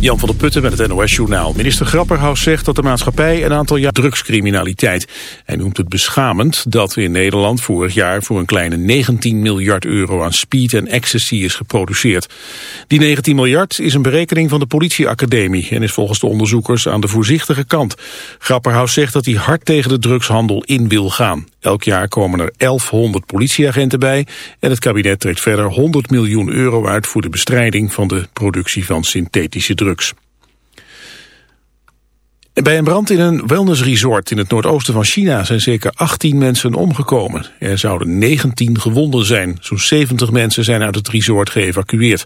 Jan van der Putten met het NOS-journaal. Minister Grapperhaus zegt dat de maatschappij een aantal jaar drugscriminaliteit. Hij noemt het beschamend dat in Nederland vorig jaar voor een kleine 19 miljard euro aan speed en ecstasy is geproduceerd. Die 19 miljard is een berekening van de politieacademie en is volgens de onderzoekers aan de voorzichtige kant. Grapperhaus zegt dat hij hard tegen de drugshandel in wil gaan. Elk jaar komen er 1100 politieagenten bij en het kabinet trekt verder 100 miljoen euro uit voor de bestrijding van de productie van synthetische drugs. Bij een brand in een wellnessresort in het noordoosten van China zijn zeker 18 mensen omgekomen. Er zouden 19 gewonden zijn. Zo'n 70 mensen zijn uit het resort geëvacueerd.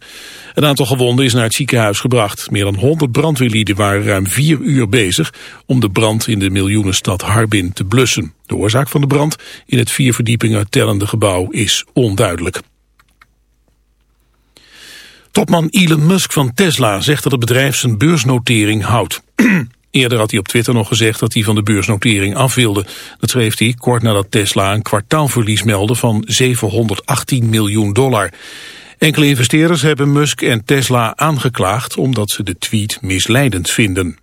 Een aantal gewonden is naar het ziekenhuis gebracht. Meer dan 100 brandweerlieden waren ruim vier uur bezig om de brand in de miljoenenstad Harbin te blussen. De oorzaak van de brand in het vier verdiepingen tellende gebouw is onduidelijk. Topman Elon Musk van Tesla zegt dat het bedrijf zijn beursnotering houdt. Eerder had hij op Twitter nog gezegd dat hij van de beursnotering af wilde. Dat schreef hij kort nadat Tesla een kwartaalverlies meldde van 718 miljoen dollar. Enkele investeerders hebben Musk en Tesla aangeklaagd omdat ze de tweet misleidend vinden.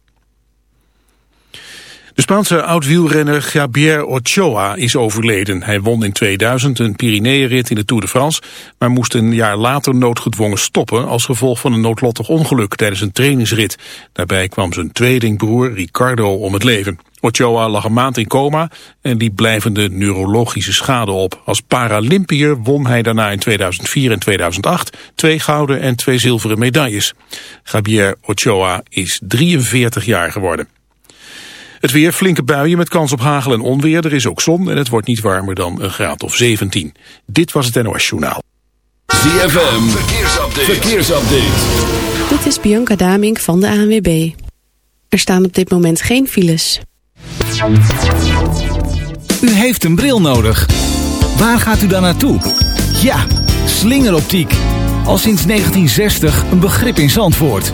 De Spaanse oud-wielrenner Javier Ochoa is overleden. Hij won in 2000 een Pyreneeënrit in de Tour de France... maar moest een jaar later noodgedwongen stoppen... als gevolg van een noodlottig ongeluk tijdens een trainingsrit. Daarbij kwam zijn tweelingbroer Ricardo om het leven. Ochoa lag een maand in coma en liep blijvende neurologische schade op. Als Paralympiër won hij daarna in 2004 en 2008 twee gouden en twee zilveren medailles. Javier Ochoa is 43 jaar geworden. Het weer, flinke buien met kans op hagel en onweer. Er is ook zon en het wordt niet warmer dan een graad of 17. Dit was het NOS Journaal. ZFM, verkeersupdate. verkeersupdate. Dit is Bianca Damink van de ANWB. Er staan op dit moment geen files. U heeft een bril nodig. Waar gaat u dan naartoe? Ja, slingeroptiek. Al sinds 1960 een begrip in Zandvoort.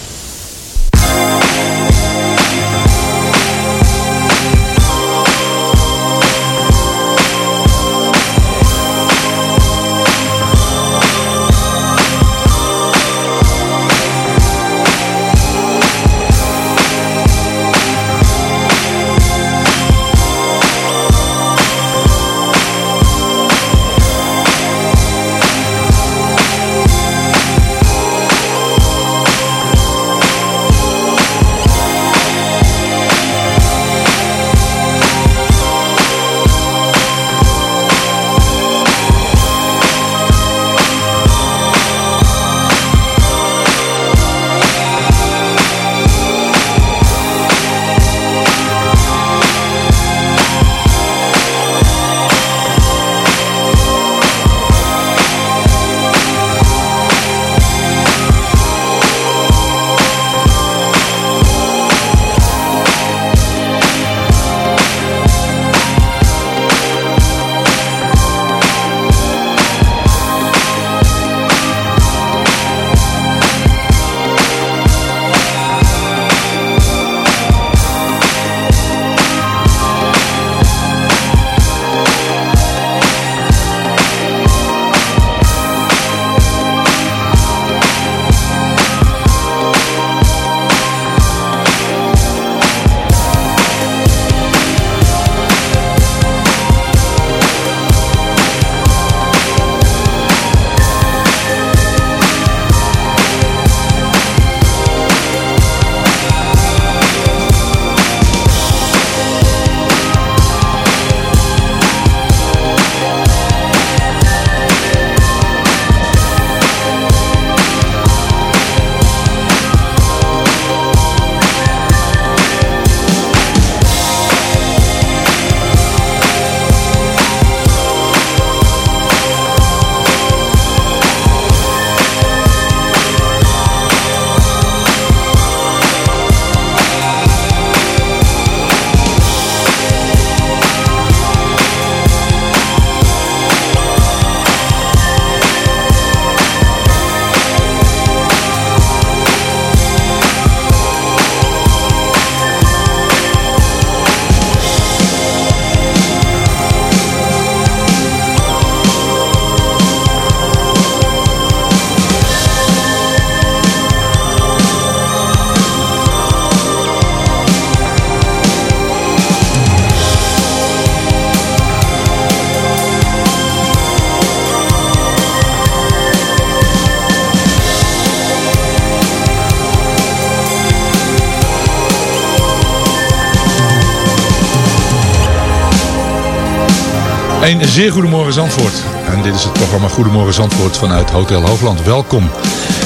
Zeer goedemorgen Zandvoort. En dit is het programma Goedemorgen Zandvoort vanuit Hotel Hoogland. Welkom.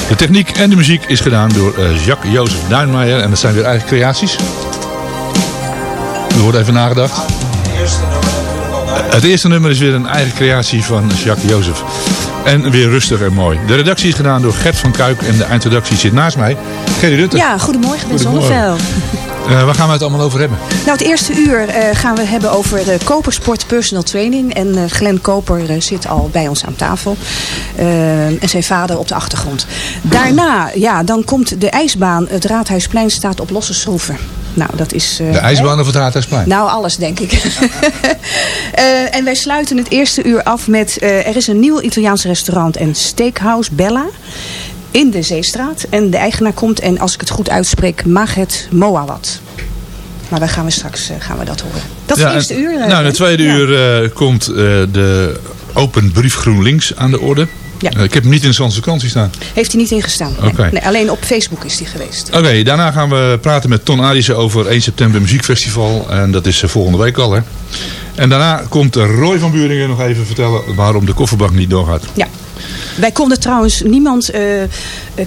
De techniek en de muziek is gedaan door eh, Jacques-Jozef Duinmeijer. En dat zijn weer eigen creaties. Er wordt even nagedacht. Het eerste nummer is weer een eigen creatie van Jacques-Jozef. En weer rustig en mooi. De redactie is gedaan door Gert van Kuik en de eindredactie zit naast mij. Gerry Rutte. Ja, goedemorgen, Ben. Zonneveld. Eh, waar gaan we het allemaal over hebben? Nou, het eerste uur eh, gaan we hebben over de Kopersport Personal Training. En eh, Glenn Koper eh, zit al bij ons aan tafel. Eh, en zijn vader op de achtergrond. Daarna, ja, dan komt de ijsbaan. Het Raadhuisplein staat op losse schroeven. Nou, dat is... eh, De ijsbaan of het Raadhuisplein? Nou, alles denk ik. Eh, en wij sluiten het eerste uur af met... eh, er is een nieuw Italiaans restaurant en steakhouse Bella in de Zeestraat. En de eigenaar komt en als ik het goed uitspreek, Maghet Moawat. Maar daar gaan we straks eh, gaan we dat horen. Dat is Ja, het eerste uur. eh, Nou, het tweede ja. uur eh, komt eh, de open brief GroenLinks aan de orde. Ja. Eh, ik heb hem niet in de Zandse vakantie staan. Heeft hij niet ingestaan. Nee. Alleen op Facebook is hij geweest. Oké, daarna gaan we praten met Ton Arissen over 1 september muziekfestival. En dat is eh, volgende week al, hè. En daarna komt Roy van Buringen nog even vertellen waarom de kofferbak niet doorgaat. Ja. Wij konden trouwens niemand eh, eh,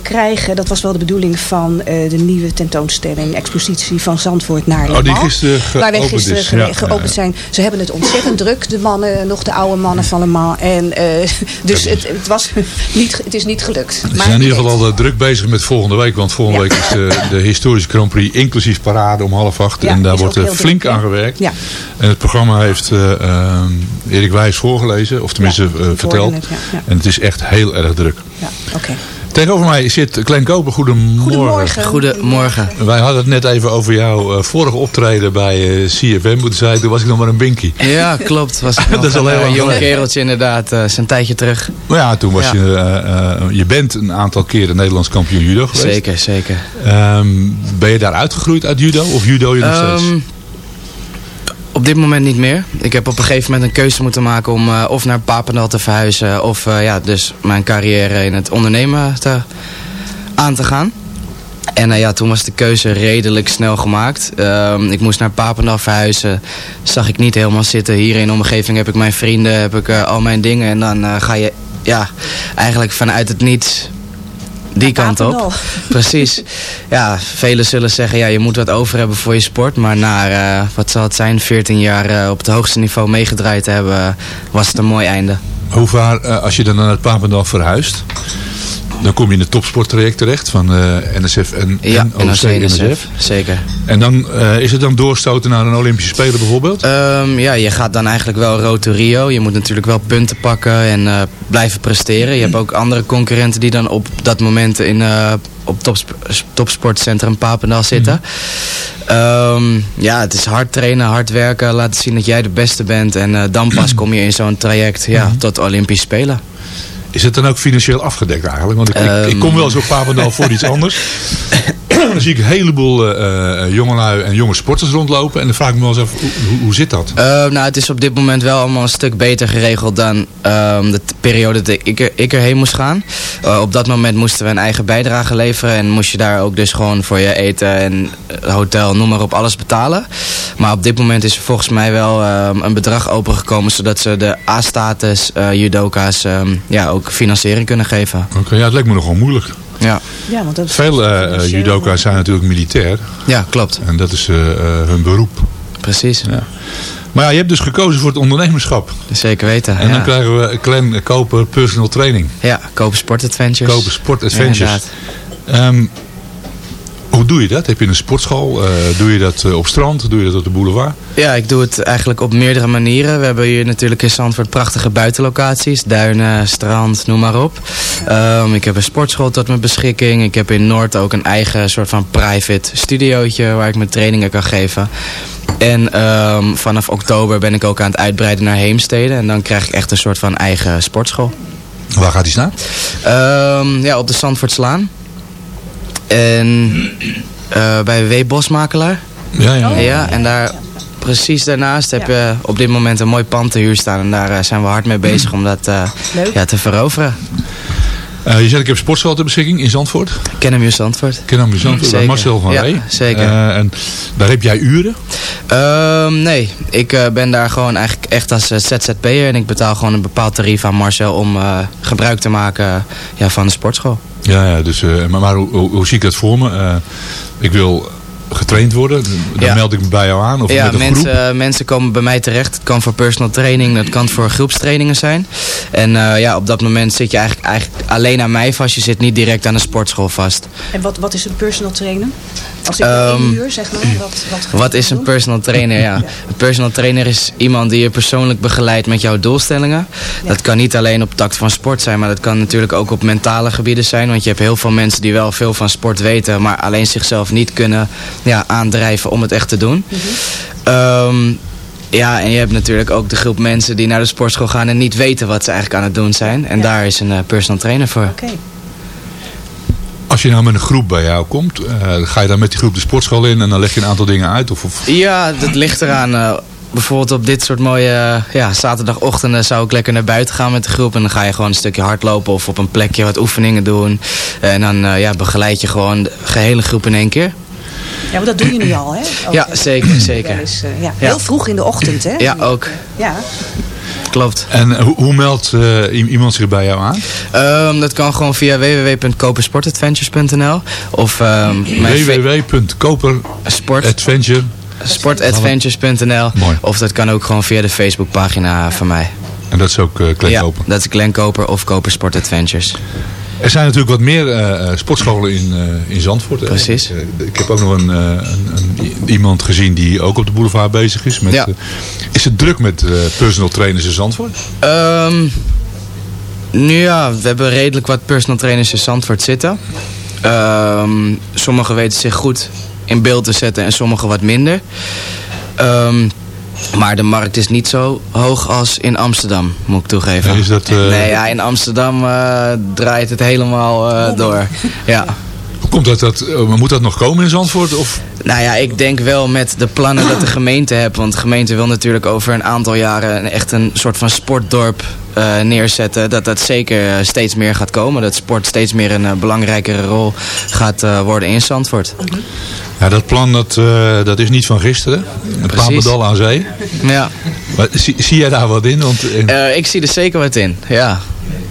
krijgen. Dat was wel de bedoeling van eh, de nieuwe tentoonstelling, expositie van Zandvoort naar Le Oh, die gisteren Waar wij gisteren Ja, geopend zijn. Ze hebben het ontzettend druk, de mannen, nog de oude mannen van Le Mans. En, dus het, het, was niet, het is niet gelukt. We zijn in ieder geval al druk bezig met volgende week. Want volgende Ja. week is de, de historische Grand Prix inclusief parade om half acht. Ja, en daar wordt er flink aan gewerkt. Ja. En het programma heeft eh, ehm, Erik Wijs voorgelezen. Of tenminste verteld. het. En het is echt heel erg druk. Ja, oké. Tegenover mij zit Glenn Koper. Goedemorgen. Goedemorgen. Goedemorgen. Wij hadden het net even over jouw eh, vorige optreden bij eh, CFM. Moeten zei, toen was ik nog maar een binky. Ja, klopt. Was Dat is al heel een lang jong kereltje inderdaad. eh zijn tijdje terug. Maar ja, toen was Ja. je... eh, eh, je bent een aantal keren Nederlands kampioen judo geweest. Zeker, zeker. Ehm, ben je daar uitgegroeid uit judo? Of judo je nog steeds? Op dit moment niet meer. Ik heb op een gegeven moment een keuze moeten maken om eh, of naar Papendal te verhuizen. Of eh, ja, dus mijn carrière in het ondernemen aan te gaan. En eh, ja, toen was de keuze redelijk snel gemaakt. Ehm, ik moest naar Papendal verhuizen. Zag ik niet helemaal zitten. Hier in de omgeving heb ik mijn vrienden, heb ik al mijn dingen. En dan ga je ja, eigenlijk vanuit het niets die kant op. Precies. Ja, velen zullen zeggen, ja, je moet wat over hebben voor je sport. Maar na, eh, wat zal het zijn, 14 jaar eh, op het hoogste niveau meegedraaid te hebben, was het een mooi einde. Hoe vaar, eh, als je dan naar het Papendal verhuist, dan kom je in het topsporttraject terecht van eh, NSF en Ja, NOC, NOC, NSF. NSF, zeker. En dan eh, is het dan doorstoten naar een Olympische Spelen bijvoorbeeld? Ehm, ja, je gaat dan eigenlijk wel rood to Rio. Je moet natuurlijk wel punten pakken en eh, blijven presteren. Je hebt ook andere concurrenten die dan op dat moment in, op topsp topsportcentrum Papendal zitten. Ehm, ja, het is hard trainen, hard werken, laten zien dat jij de beste bent. En dan pas kom je in zo'n traject ja, tot Olympisch Spelen. Is het dan ook financieel afgedekt eigenlijk? Want ik, ik, ik kom wel eens op Papendal voor iets anders. dan zie ik een heleboel eh, jongelui en jonge sporters rondlopen. En dan vraag ik me wel eens af, hoe, zit dat? Eh, nou, het is op dit moment wel allemaal een stuk beter geregeld dan ehm, de periode dat ik, er, ik erheen moest gaan. Op dat moment moesten we een eigen bijdrage leveren en moest je daar ook dus gewoon voor je eten en hotel, noem maar op, alles betalen. Maar op dit moment is er volgens mij wel ehm, een bedrag opengekomen zodat ze de A-status judoka's ehm, ja, ook financiering kunnen geven. Oké, ja, het lijkt me nogal moeilijk. Ja, Ja, want dat is Veel eh, eh, financieel- judoka's zijn natuurlijk militair. ja klopt. En dat is eh, eh, hun beroep. Precies. Maar ja, je hebt dus gekozen voor het ondernemerschap. Zeker weten. En ja. dan krijgen we Clan Koper Personal Training. Ja, kopen sportadventures. Koper Sport Adventures. Inderdaad. Ehm, hoe doe je dat? Heb je een sportschool? Eh, doe je dat eh, op strand? Doe je dat op de boulevard? Ja, ik doe het eigenlijk op meerdere manieren. We hebben hier natuurlijk in Zandvoort prachtige buitenlocaties. Duinen, strand, noem maar op. Ehm, ik heb een sportschool tot mijn beschikking. Ik heb in Noord ook een eigen soort van private studiootje waar ik mijn trainingen kan geven. En ehm, vanaf oktober ben ik ook aan het uitbreiden naar Heemstede. En dan krijg ik echt een soort van eigen sportschool. Waar gaat die staan? Ehm, ja, op de Zandvoortslaan. En eh, bij W. Bosmakelaar. Ja, ja. Ja, en daar precies daarnaast heb je op dit moment een mooi pand te huur staan. En daar eh, zijn we hard mee bezig om dat eh, ja, te veroveren. Eh, je zegt ik heb sportschool ter beschikking in Zandvoort. Kennemeer Zandvoort. Kennemeer Zandvoort, bij. Marcel van Ja, Rij. zeker. Eh, en daar heb jij uren? Ehm, nee, ik eh, ben daar gewoon eigenlijk echt als ZZP'er. En ik betaal gewoon een bepaald tarief aan Marcel om eh, gebruik te maken ja, van de sportschool. Ja, ja dus, eh, maar, maar hoe, hoe, hoe zie ik dat voor me? Eh, ik wil getraind worden, dan Ja. meld ik me bij jou aan of ja, met een groep. mensen, eh, mensen komen bij mij terecht. Het kan voor personal training, het kan voor groepstrainingen zijn. En eh, ja, op dat moment zit je eigenlijk, eigenlijk alleen aan mij vast. Je zit niet direct aan de sportschool vast. En wat, wat is een personal trainer? Als ik Ehm, één uur zeg maar, wat, wat, Wat is een doen? personal trainer? Ja. Een personal trainer is iemand die je persoonlijk begeleidt met jouw doelstellingen. Dat kan niet alleen op takt van sport zijn, maar dat kan natuurlijk ook op mentale gebieden zijn. Want je hebt heel veel mensen die wel veel van sport weten, maar alleen zichzelf niet kunnen ja, aandrijven om het echt te doen. Ehm, ja, en je hebt natuurlijk ook de groep mensen die naar de sportschool gaan en niet weten wat ze eigenlijk aan het doen zijn. En daar is een eh, personal trainer voor. Oké. Als je nou met een groep bij jou komt, eh, ga je dan met die groep de sportschool in en dan leg je een aantal dingen uit? Of, of... Ja, dat ligt eraan. eh, bijvoorbeeld op dit soort mooie ja, zaterdagochtenden zou ik lekker naar buiten gaan met de groep. En dan ga je gewoon een stukje hardlopen of op een plekje wat oefeningen doen. En dan eh, ja, begeleid je gewoon de gehele groep in één keer. Ja, maar dat doe je nu al, hè? Ook, Ja, zeker, zeker. eens, eh, ja. Ja. Heel vroeg in de ochtend, hè? Ja, ook. Ja. Klopt. En eh, hoe, hoe meldt eh, iemand zich bij jou aan? Ehm, dat kan gewoon via www.kopersportadventures.nl of ehm sport, sportadventures.nl of dat kan ook gewoon via de Facebookpagina van mij. En dat is ook uh, Ja, dat is Glenn Koper of Koper Sport Adventures. Er zijn natuurlijk wat meer eh, eh, sportscholen in, eh, in Zandvoort. Precies. Ik, ik heb ook nog een, een, een- iemand gezien die ook op de boulevard bezig is. Met, Ja. is het druk met personal trainers in Zandvoort? Ehm, nu ja, we hebben redelijk wat personal trainers in Zandvoort zitten. Ehm, sommigen weten zich goed in beeld te zetten en sommigen wat minder. Ehm, maar de markt is niet zo hoog als in Amsterdam, moet ik toegeven. Is dat, eh, Nee, ja, in Amsterdam eh, draait het helemaal eh, door. Ja. Hoe komt dat? dat moet dat nog komen in Zandvoort? Of? Nou ja, ik denk wel met de plannen dat de gemeente heeft. Want de gemeente wil natuurlijk over een aantal jaren een- echt een soort van sportdorp eh, neerzetten. Dat dat zeker eh, steeds meer gaat komen. Dat sport steeds meer een eh, belangrijkere rol gaat eh, worden in Zandvoort. Ja, dat plan dat, eh, dat is niet van gisteren. Een Precies. Papendal aan zee. Ja. Maar zie, zie jij daar wat in? Want, ik zie er zeker wat in, ja.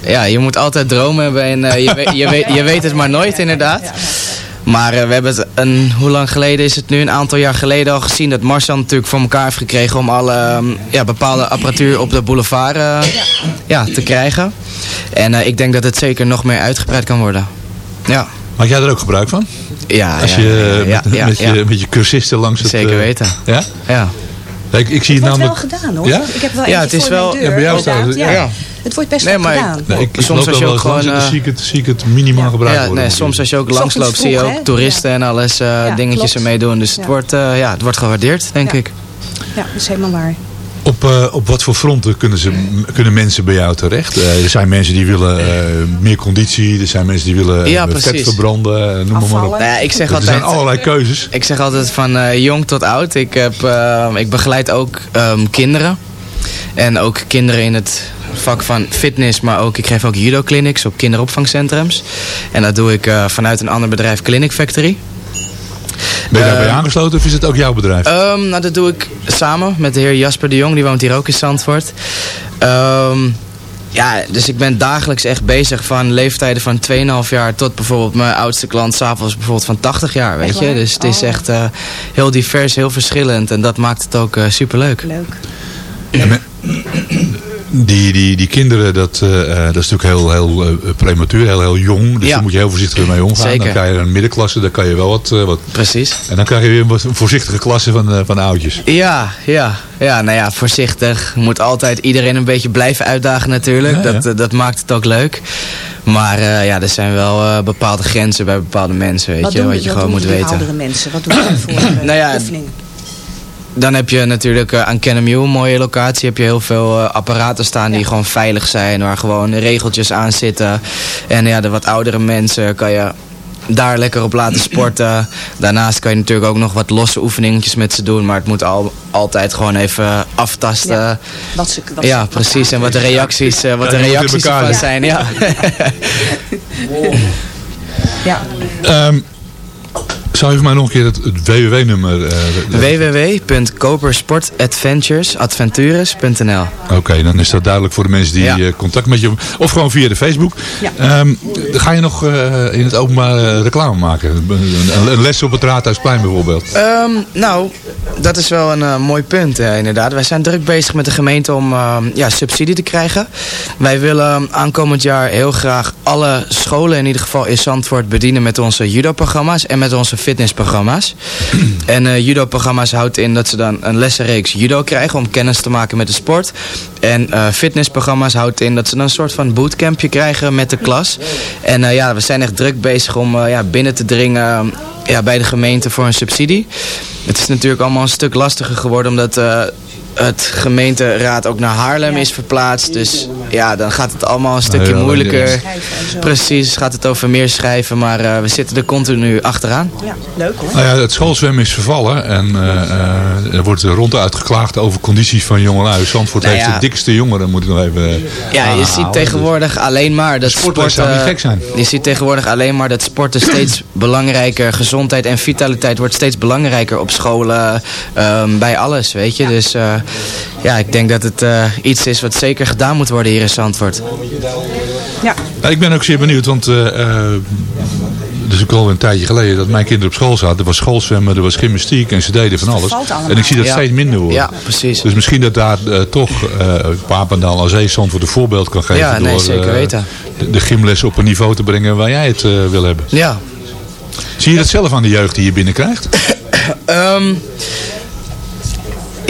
Ja, je moet altijd dromen hebben en eh, je, weet, je, weet, je weet het maar nooit inderdaad. Maar eh, we hebben het een, hoe lang geleden is het nu? Een aantal jaar geleden al gezien dat Marcel natuurlijk voor elkaar heeft gekregen om alle ehm, ja, bepaalde apparatuur op de boulevard eh, ja, te krijgen. En eh, ik denk dat het zeker nog meer uitgebreid kan worden. Ja. Maak jij er ook gebruik van? Ja, Als je ja, met, ja, met, ja. Je, met je cursisten langs het... Zeker weten. Ja? Ja. Ik, ik zie Het het wordt namelijk... wel gedaan hoor. Ja? Ik heb wel Ja, het is voor wel- mijn deur. Ja, bij jou staat het, ja. Ja. Het wordt best Nee, maar- gedaan. Nee, ik, Soms als je ook gewoon, eh, zie ik het, zie ik het minimaal gebruikt Ja, worden. nee, soms als je ook langsloopt zie je ook toeristen en alles, eh, Ja, dingetjes ermee doen. Dus het, Ja. wordt, eh, ja, het wordt gewaardeerd, denk Ja. ik. Ja, dat is helemaal waar. Op, eh, op wat voor fronten kunnen, ze, kunnen mensen bij jou terecht? Er zijn mensen die willen eh, meer conditie. Er zijn mensen die willen Ja, vet verbranden. Noem maar, maar op. Nou ja, ik zeg Er altijd... zijn allerlei keuzes. Ik zeg altijd van eh, jong tot oud. Ik, heb, eh, ik begeleid ook ehm, kinderen. En ook kinderen in het vak van fitness. Maar ook, ik geef ook judo clinics op kinderopvangcentrums. En dat doe ik eh, vanuit een ander bedrijf, Clinic Factory. Ben je daarbij Eh, aangesloten of is het ook jouw bedrijf? Ehm, nou, dat doe ik samen met de heer Jasper de Jong. Die woont hier ook in Zandvoort. Ehm, ja, dus ik ben dagelijks echt bezig van leeftijden van 2,5 jaar tot bijvoorbeeld mijn oudste klant s'avonds bijvoorbeeld van 80 jaar, weet Echt je. waar? Dus het is Oh. echt eh, heel divers, heel verschillend en dat maakt het ook super superleuk. Leuk. Men- die, die, die kinderen, dat, eh, eh, dat is natuurlijk heel, heel eh, prematuur, heel, heel jong. Dus Ja. daar moet je heel voorzichtig mee omgaan. Zeker. Dan krijg je een middenklasse, daar kan je wel wat, eh, wat... Precies. En dan krijg je weer een wat voorzichtige klasse van, eh, van oudjes. Ja, ja, ja, nou ja, voorzichtig. Je moet altijd iedereen een beetje blijven uitdagen natuurlijk. Ja, ja. Dat, dat maakt het ook leuk. Maar eh, ja, er zijn wel eh, bepaalde grenzen bij bepaalde mensen, weet Wat je, doen, wat je wat gewoon doen moet weten. oudere mensen? Wat doen ze voor Nou ja, oefeningen? Dan heb je natuurlijk eh, aan Kennemew, een mooie locatie, heb je heel veel eh, apparaten staan die gewoon veilig zijn, waar gewoon regeltjes aan zitten. En ja, de wat oudere mensen kan je daar lekker op laten sporten. Daarnaast kan je natuurlijk ook nog wat losse oefeningetjes met ze doen. Maar het moet al, altijd gewoon even aftasten. Ja, wat ze, wat ja ze- precies. En wat de reacties, eh, wat Ja, de reacties ervan zitten. zijn. Ja. ja. Ehm, zou je voor mij nog een keer het, het WWW-nummer... eh, www.kopersportadventuresadventures.nl Oké, dan is dat duidelijk voor de mensen die Ja. eh, contact met je... Of gewoon via de Facebook. Ja. Ehm, ga je nog eh, in het openbaar reclame maken? Een, een les op het Raadhuisplein bijvoorbeeld? Ehm, nou, dat is wel een mooi punt eh, inderdaad. Wij zijn druk bezig met de gemeente om eh, ja, subsidie te krijgen. Wij willen aankomend jaar heel graag alle scholen in ieder geval in Zandvoort bedienen met onze judo-programma's en met onze fitnessprogramma's. en eh judo-programma's houdt in dat ze dan een lessenreeks judo krijgen om kennis te maken met de sport. En eh, fitnessprogramma's houdt in dat ze dan een soort van bootcampje krijgen met de klas. En eh, ja, we zijn echt druk bezig om ja, binnen te dringen ja, bij de gemeente voor een subsidie. Het is natuurlijk allemaal een stuk lastiger geworden omdat het gemeenteraad ook naar Haarlem is verplaatst. Dus ja, dan gaat het allemaal een stukje moeilijker. Precies, gaat het over meer schrijven, maar eh, we zitten er continu achteraan. Ja, leuk hoor. Nou ja, het schoolzwemmen is vervallen en eh, eh, er wordt ronduit geklaagd over condities van jongelui. Zandvoort Nou heeft de dikste jongeren, moet ik nog even Ja, je aanhalen. ziet tegenwoordig alleen maar dat sporten... zou niet gek zijn. Je ziet tegenwoordig alleen maar dat sporten steeds belangrijker, gezondheid en vitaliteit wordt steeds belangrijker op scholen, ehm, bij alles, weet je. Dus eh, ja, ik denk dat het eh, iets is wat zeker gedaan moet worden hier in Zandvoort. Ja, Nou, ik ben ook zeer benieuwd, want eh eh, het is ook al een tijdje geleden dat mijn kinderen op school zaten. Er was schoolzwemmen, er was gymnastiek en ze deden van alles. En ik zie dat Ja. steeds minder worden. Ja, precies. Dus misschien dat daar eh, toch uh, Papendal als Zeezand voor een voorbeeld kan geven. Ja, nee, door zeker weten. de, de gymles op een niveau te brengen waar jij het wil hebben. Ja, Zie je dat zelf aan de jeugd die je binnenkrijgt? Ehm,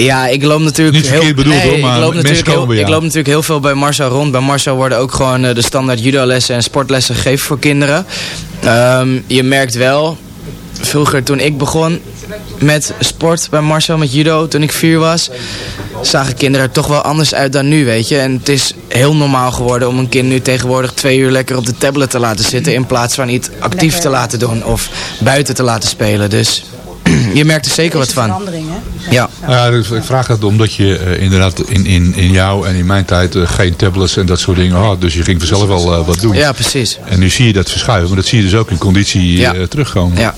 ja, ik loop natuurlijk Niet heel, bedoeld, nee, hoor, maar ik loop, mensen natuurlijk komen heel, ik loop natuurlijk heel veel bij Marcel rond. Bij Marcel worden ook gewoon eh, de standaard judo-lessen en sportlessen gegeven voor kinderen. Ehm, je merkt wel, vroeger toen ik begon met sport bij Marcel, met judo, toen ik vier was, zagen kinderen er toch wel anders uit dan nu, weet je. En het is heel normaal geworden om een kind nu tegenwoordig twee uur lekker op de tablet te laten zitten, in plaats van iets actief Lekker. te laten doen of buiten te laten spelen. Dus je merkt er zeker wat van. verandering hè. Ja. Nou Ja, dus ik vraag dat omdat je eh, inderdaad in, in, in jou en in mijn tijd eh, geen tablets en dat soort dingen had. Dus je ging vanzelf wel eh, wat doen. Ja, precies. En nu zie je dat verschuiven, maar dat zie je dus ook in conditie Ja. terugkomen. Ja.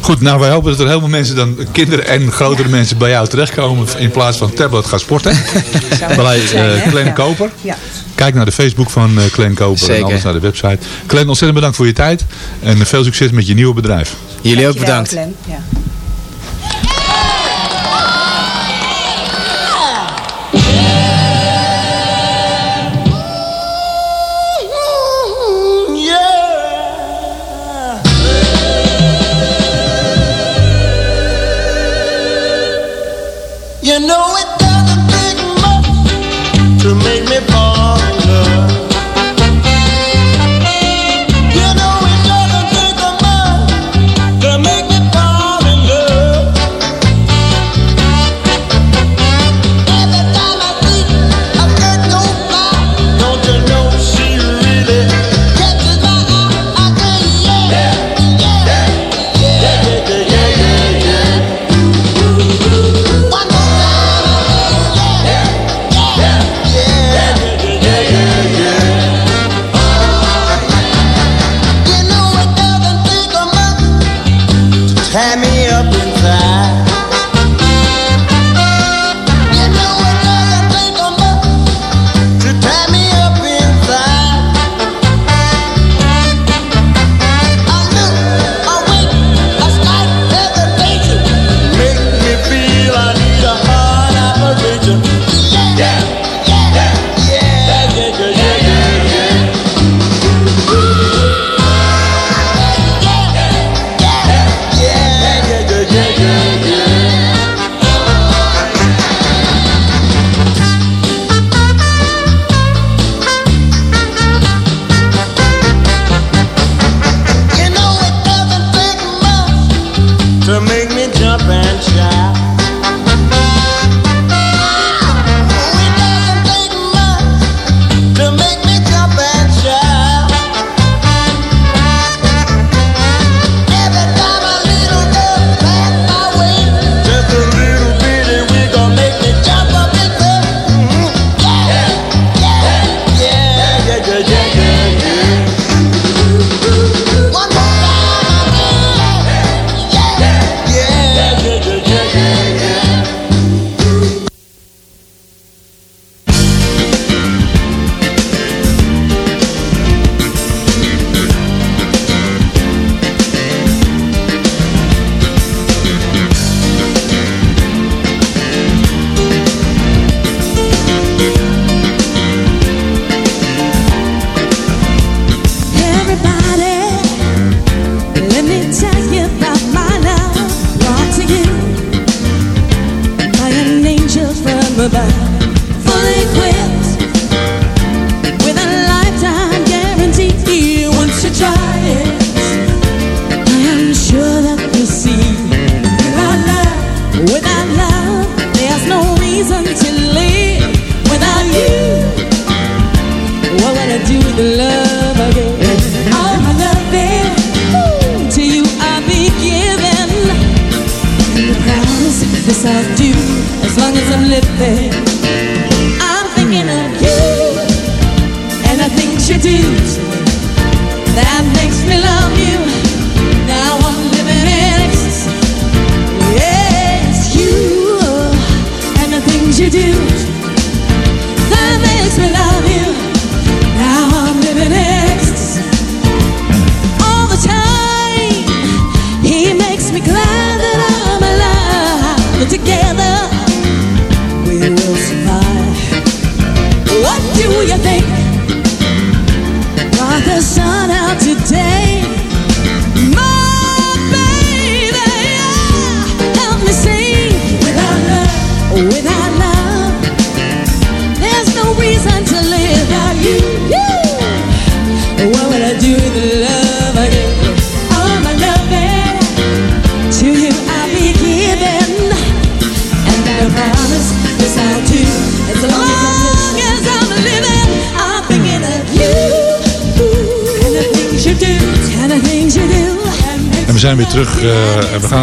Goed, nou wij hopen dat er heel veel mensen dan, kinderen en grotere mensen bij jou terechtkomen in plaats van tablet gaan sporten. Bij eh? Glenn Ja. Koper. Ja. Kijk naar de Facebook van eh Glenn Koper en anders naar de website. Glenn, ontzettend bedankt voor je tijd en veel succes met je nieuwe bedrijf. Jullie ook Dankjewel, bedankt. Glenn.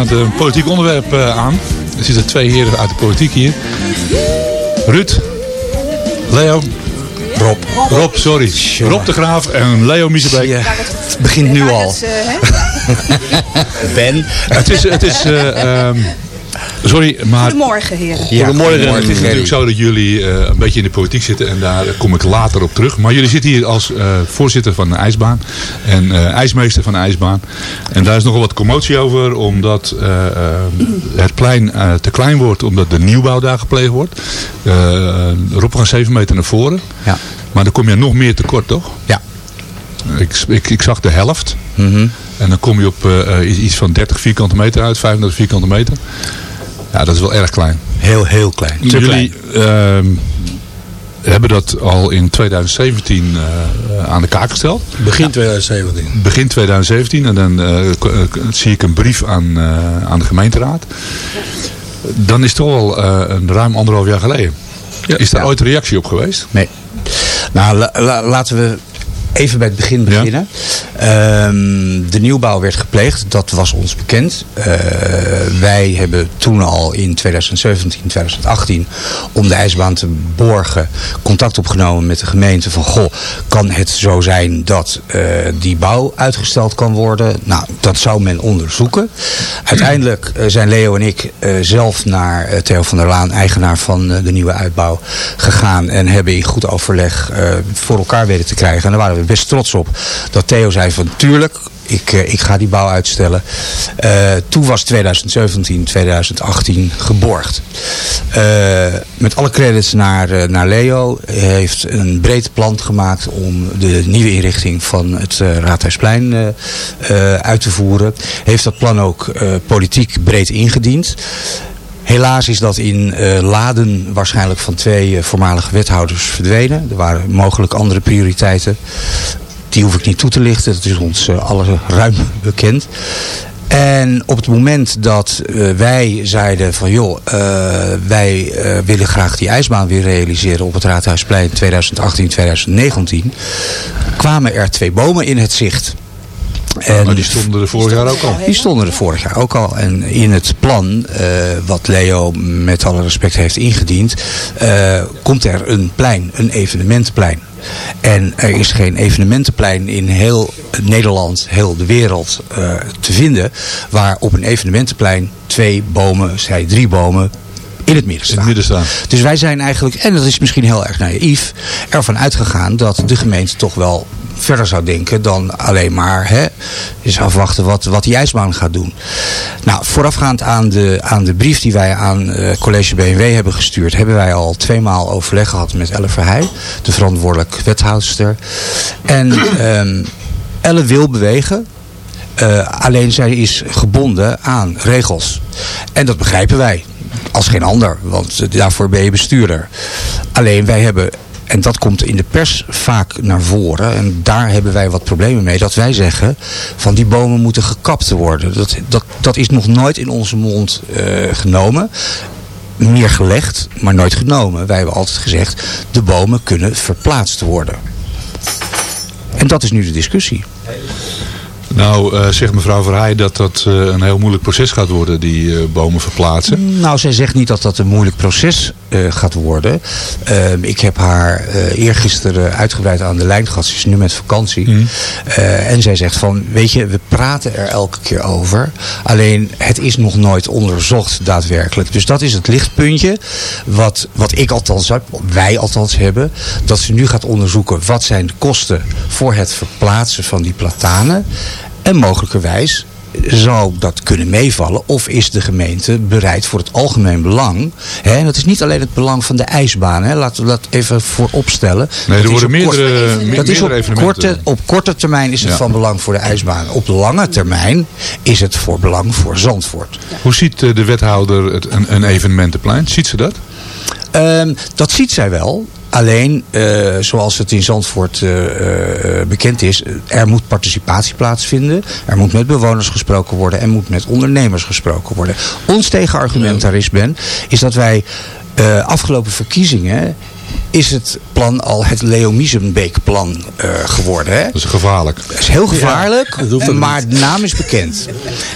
Eh, en we gaan het een politiek onderwerp eh, aan. Er zitten twee heren uit de politiek hier. Ruud, Leo, Rob. Rob, sorry. Rob de Graaf en Leo Miezebeek. Het begint nu al. Ben. Het is, het is eh, ehm, sorry, maar... Goedemorgen, heren. Goedemorgen. Het is natuurlijk zo dat jullie eh, een beetje in de politiek zitten en daar kom ik later op terug. Maar jullie zitten hier als eh, voorzitter van de ijsbaan en eh, ijsmeester van de ijsbaan. En daar is nogal wat commotie over omdat het plein eh, te klein wordt omdat de nieuwbouw daar gepleegd wordt. Eh Rob, we gaan 7 meter naar voren. Ja. Maar dan kom je nog meer tekort, toch? Ja. Ik, ik, ik zag de helft. Mhm. En dan kom je op eh, iets van 30 vierkante meter uit, 35 vierkante meter. Ja, dat is wel erg klein. Heel, heel klein. Te Jullie ehm, hebben dat al in 2017 eh, aan de kaak gesteld. Begin 2017. Begin 2017. En dan eh, eh, zie ik een brief aan, eh, aan de gemeenteraad. Dan is het toch al eh, een ruim anderhalf jaar geleden. is daar ooit reactie op geweest? Nee. Nou, la- la- laten we even bij het begin beginnen. Ehm, de nieuwbouw werd gepleegd, dat was ons bekend. Eh, wij hebben toen al in 2017, 2018, om de ijsbaan te borgen, contact opgenomen met de gemeente van, goh, kan het zo zijn dat eh, die bouw uitgesteld kan worden? Nou, dat zou men onderzoeken. Uiteindelijk eh, zijn Leo en ik zelf naar Theo van der Laan, eigenaar van de nieuwe uitbouw, gegaan en hebben in goed overleg voor elkaar weten te krijgen. En daar waren we best trots op dat Theo zei van tuurlijk, ik, eh, ik ga die bouw uitstellen. Eh, toen was 2017, 2018 geborgd. Eh, met alle credits naar, naar Leo. Heeft een breed plan gemaakt om de nieuwe inrichting van het eh, Raadhuisplein uit te voeren. Heeft dat plan ook politiek breed ingediend. Helaas is dat in eh, laden waarschijnlijk van twee eh, voormalige wethouders verdwenen. Er waren mogelijk andere prioriteiten. Die hoef ik niet toe te lichten. Dat is ons uh, allen ruim bekend. En op het moment dat wij zeiden van joh, wij willen graag die ijsbaan weer realiseren op het Raadhuisplein 2018-2019, kwamen er twee bomen in het zicht. En maar die stonden er vorig jaar ook al. Die stonden er vorig jaar ook al. En in het plan, uh, wat Leo met alle respect heeft ingediend, uh, komt er een plein, een evenementenplein. En er is geen evenementenplein in heel Nederland, heel de wereld uh, te vinden, waar op een evenementenplein twee bomen, zij drie bomen, in het midden staan. In het midden staan. Dus wij zijn eigenlijk, en dat is misschien heel erg naïef, ervan uitgegaan dat de gemeente toch wel verder zou denken dan alleen maar hè, eens afwachten wat, wat die ijsbaan gaat doen. Nou, voorafgaand aan de, aan de brief die wij aan uh, college BMW hebben gestuurd, hebben wij al tweemaal overleg gehad met Elle Verheij, de verantwoordelijk wethoudster. En um, Elle wil bewegen, uh, alleen zij is gebonden aan regels. En dat begrijpen wij als geen ander, want daarvoor ben je bestuurder. Alleen wij hebben en dat komt in de pers vaak naar voren. En daar hebben wij wat problemen mee. Dat wij zeggen van die bomen moeten gekapt worden. Dat, dat, dat is nog nooit in onze mond uh, genomen. Meer gelegd, maar nooit genomen. Wij hebben altijd gezegd, de bomen kunnen verplaatst worden. En dat is nu de discussie. Nou, eh, zegt mevrouw Verheij dat dat eh, een heel moeilijk proces gaat worden, die eh, bomen verplaatsen. Nou, zij zegt niet dat dat een moeilijk proces gaat worden. Ehm, ik heb haar eergisteren uitgebreid aan de lijn gehad. Ze is nu met vakantie. Eh, en zij zegt van, weet je, we praten er elke keer over. Alleen, het is nog nooit onderzocht daadwerkelijk. Dus dat is het lichtpuntje. Wat, wat ik althans heb, wij althans hebben. Dat ze nu gaat onderzoeken wat zijn de kosten voor het verplaatsen van die platanen. En mogelijkerwijs zou dat kunnen meevallen? Of is de gemeente bereid voor het algemeen belang? Hè, en dat is niet alleen het belang van de ijsbaan. Hè, laten we dat even voorop stellen. Nee, er worden meerdere, me- dat is op korte, op korte termijn is het Ja. van belang voor de ijsbaan. Op lange termijn is het voor belang voor Zandvoort. Hoe ziet eh, de wethouder het, een, een evenementenplein? Ziet ze dat? Ehm, dat ziet zij wel. Alleen, eh, zoals het in Zandvoort eh, eh, bekend is, er moet participatie plaatsvinden. Er moet met bewoners gesproken worden en moet met ondernemers gesproken worden. Ons tegenargument daar is, Ben, is dat wij afgelopen verkiezingen is het plan al het Leo Miesenbeek-plan eh, geworden. Hè? Dat is gevaarlijk. Dat is heel gevaarlijk, maar de naam is bekend.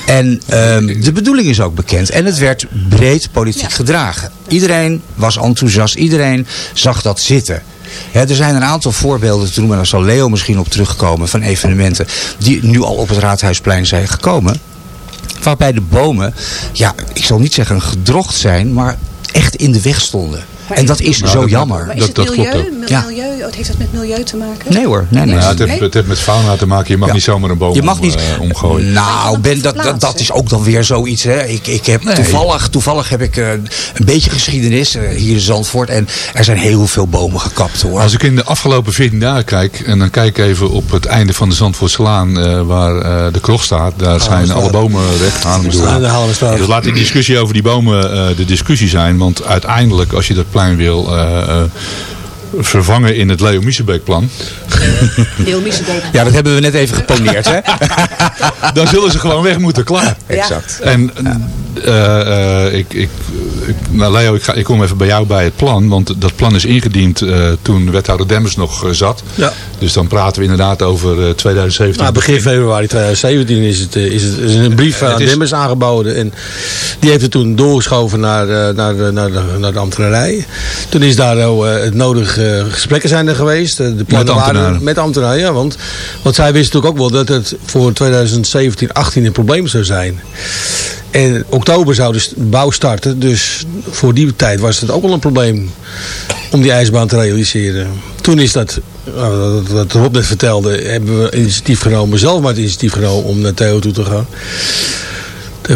En ehm, de bedoeling is ook bekend. En het werd breed politiek gedragen. Iedereen was enthousiast, iedereen zag dat zitten. Hè, er zijn een aantal voorbeelden te noemen, daar zal Leo misschien op terugkomen, van evenementen die nu al op het Raadhuisplein zijn gekomen. Waarbij de bomen, ja, ik zal niet zeggen gedrocht zijn, maar echt in de weg stonden. En dat is Nou, zo dat- jammer. Maar is Dat- het dat klopt milieu? Ja. heeft dat met milieu te maken? Nee hoor, nee, nee. Ja, het, heeft, het heeft met fauna te maken. Je mag Ja. niet zomaar een boom Je mag niet. om, eh, omgooien. Nou, ben, dat, dat, dat is ook dan weer zoiets. Hè. Ik, ik heb Nee. toevallig, toevallig heb ik eh, een beetje geschiedenis eh, hier in Zandvoort. En er zijn heel veel bomen gekapt hoor. Als ik in de afgelopen 14 dagen kijk, en dan kijk ik even op het einde van de Zandvoortslaan, eh waar eh, de kroeg staat, daar zijn alle bomen de Haarlemmerstraat. Dus laat die discussie over die bomen eh, de discussie zijn, want uiteindelijk, als je dat wil eh, eh, vervangen in het Leo Miesenbeek. Ja, dat hebben we net even geponeerd hè. dan zullen ze gewoon weg moeten, klaar. Exact. En eh, ik, ik, ik, nou Leo, ik, ga, ik kom even bij jou bij het plan. Want dat plan is ingediend eh, toen wethouder Demmers nog eh, zat. Ja. Dus dan praten we inderdaad over eh, 2017. Nou, begin februari 2017 is het, eh, is het is een brief aan is- Demmers aangeboden. En die heeft het toen doorgeschoven naar, eh, naar, de, naar, de, naar de ambtenarij. Toen is daar eh, het nodige gesprekken zijn er geweest. Eh, De plannen waren- ambtenaren. met ambtenaren, ja. Want, want zij wisten natuurlijk ook wel dat het voor 2017, 18 een probleem zou zijn. En oktober zou de bouw starten. Dus voor die tijd was het ook wel een probleem om die ijsbaan te realiseren. Toen is dat, nou, wat Rob net vertelde, hebben we initiatief genomen, zelf maar het initiatief genomen om naar Theo toe te gaan.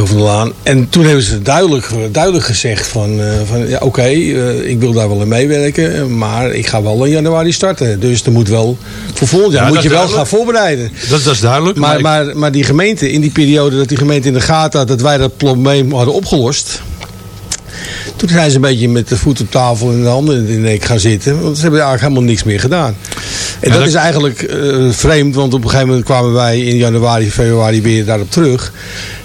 Van der Laan. En toen hebben ze duidelijk, duidelijk gezegd van, eh, van ja oké, eh, ik wil daar wel in meewerken, maar ik ga wel in januari starten. Dus er moet wel, voor volgend jaar Ja, moet je wel gaan voorbereiden. dat, dat is duidelijk. Maar, ik- maar, maar die gemeente, in die periode dat die gemeente in de gaten had dat wij dat probleem hadden opgelost. Toen zijn ze een beetje met de voet op tafel en de handen in de nek gaan zitten. Want ze hebben eigenlijk helemaal niks meer gedaan. En dat, dat- is eigenlijk eh, vreemd, want op een gegeven moment kwamen wij in januari, februari weer daarop terug.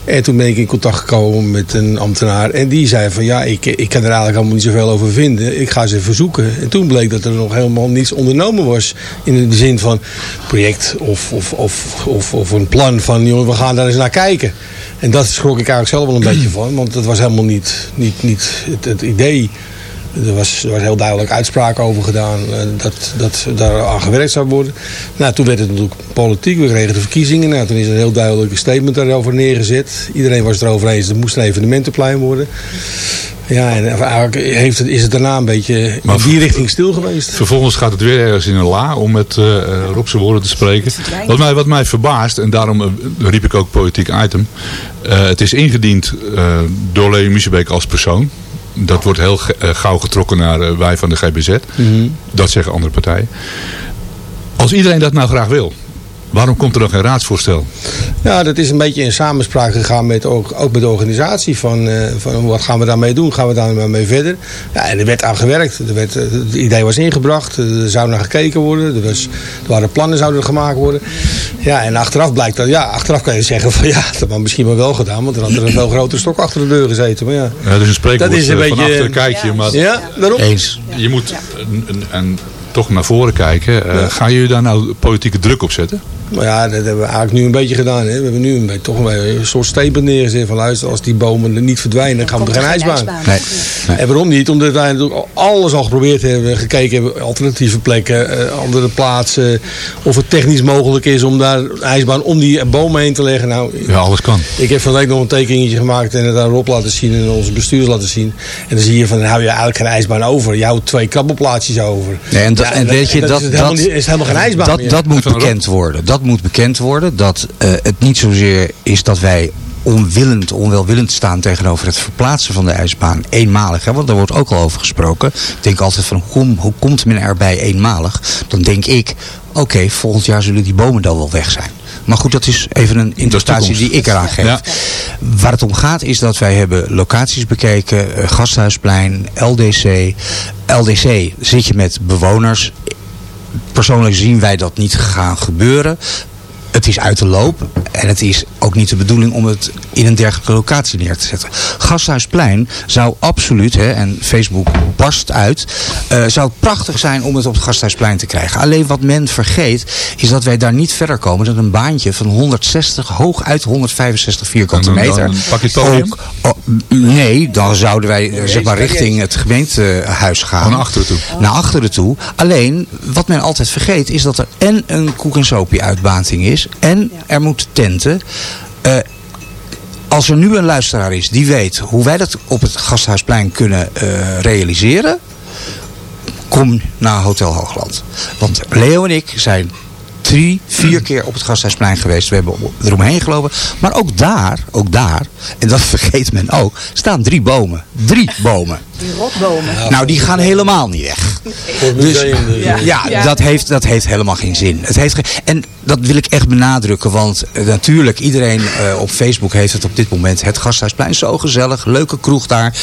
En toen ben ik in contact gekomen met een ambtenaar. En die zei van ja, ik, ik kan er eigenlijk helemaal niet zoveel over vinden. Ik ga ze verzoeken. En toen bleek dat er nog helemaal niets ondernomen was. In de zin van project of, of, of, of, of een plan van jongen, we gaan daar eens naar kijken. En dat schrok ik eigenlijk zelf wel een beetje van. Want dat was helemaal niet, niet, niet het, het idee. Er was, er was heel duidelijk uitspraak over gedaan eh, dat, dat daar aan gewerkt zou worden. Nou, toen werd het natuurlijk politiek. We kregen de verkiezingen. Nou, toen is er een heel duidelijk statement daarover neergezet. Iedereen was het erover eens. Er moest een evenementenplein worden. Ja, en eigenlijk heeft het, is het daarna een beetje Maar in die richting stil geweest. Vervolgens gaat het weer ergens in een la, om met Rob zijn woorden te spreken. Wat mij, wat mij verbaast, en daarom riep ik ook politiek item. het is ingediend door Leo Miesebeek als persoon. Dat wordt heel eh, gauw getrokken naar eh, wij van de GBZ. Dat zeggen andere partijen. Als iedereen dat nou graag wil, waarom komt er dan geen raadsvoorstel? Ja, dat is een beetje in samenspraak gegaan met ook, ook met de organisatie. Van, eh, van wat gaan we daarmee doen? Gaan we daarmee verder? Ja, en er werd aan gewerkt. Er werd, eh, het idee was ingebracht. Er zou naar gekeken worden. Er, was, er waren plannen zouden gemaakt worden. Ja, en achteraf blijkt dat, ja, achteraf kan je zeggen van ja, dat was misschien wel wel gedaan. Want er had er een veel grotere stok achter de deur gezeten. Maar ja, Ja, dat is een spreekwoord Dat is een eh, van beetje- achter een kijkje. Maar ja daarom. Eens. je moet een, een, een- toch naar voren kijken. Eh, Ja. Gaan jullie daar nou politieke druk op zetten? Maar ja, dat hebben we eigenlijk nu een beetje gedaan. Hè. We hebben nu een, beetje, toch een, een soort statement neergezet van luister, als die bomen er niet verdwijnen, dan gaan we er geen ijsbaan. Nee. En waarom niet? Omdat wij natuurlijk alles al geprobeerd hebben. Gekeken hebben, alternatieve plekken, eh, andere plaatsen. Of het technisch mogelijk is om daar een ijsbaan om die bomen heen te leggen. Nou, Ja, alles kan. ik heb van de week nog een tekeningetje gemaakt en het aan Rob laten zien en onze bestuurders laten zien. En dan zie je van, dan hou je eigenlijk geen ijsbaan over. Je houdt twee krabbelplaatsjes over. Nee, en, dat, Ja, en weet je, dat, dat, is, het helemaal, dat, niet- is helemaal geen ijsbaan dat, meer. dat moet bekend worden. Dat moet bekend worden. Dat eh, het niet zozeer is dat wij onwillend, onwelwillend staan tegenover het verplaatsen van de ijsbaan eenmalig. Hè? Want daar wordt ook al over gesproken. Ik denk altijd van, hoe, kom- hoe komt men erbij eenmalig? Dan denk ik, oké, volgend jaar zullen die bomen dan wel weg zijn. Maar goed, dat is even een interpretatie die ik eraan geef. Ja. Waar het om gaat is dat wij hebben locaties bekeken. eh, Gasthuisplein, LDC. LDC zit je met bewoners. Persoonlijk zien wij dat niet gaan gebeuren. Het is uit de loop. En het is ook niet de bedoeling om het in een dergelijke locatie neer te zetten. Gasthuisplein zou absoluut, hè, en Facebook barst uit, eh, zou het prachtig zijn om het op het Gasthuisplein te krijgen. Alleen wat men vergeet, is dat wij daar niet verder komen dan een baantje van 160, hooguit 165 vierkante meter. dan pak je? Ook- oh, nee, dan zouden wij eh, zeg maar richting het gemeentehuis gaan. Naar achteren toe. Naar achteren toe. Alleen, wat men altijd vergeet, is dat er en een koek en sopie uitbating is. En er moeten tenten. Eh, als er nu een luisteraar is die weet hoe wij dat op het Gasthuisplein kunnen eh, realiseren. Kom naar Hotel Hoogland. Want Leo en ik zijn drie, vier keer op het Gasthuisplein geweest. We hebben eromheen gelopen. Maar ook daar, ook daar, en dat vergeet men ook, staan drie bomen. Drie bomen. Die rotbomen. Nou, die gaan helemaal niet weg. Dus, dus. ja, Ja. Dat, heeft, dat heeft helemaal geen zin. Het heeft ge- en dat wil ik echt benadrukken. Want eh, natuurlijk, iedereen eh, op Facebook heeft het op dit moment. Het Gasthuisplein, zo gezellig. Leuke kroeg daar.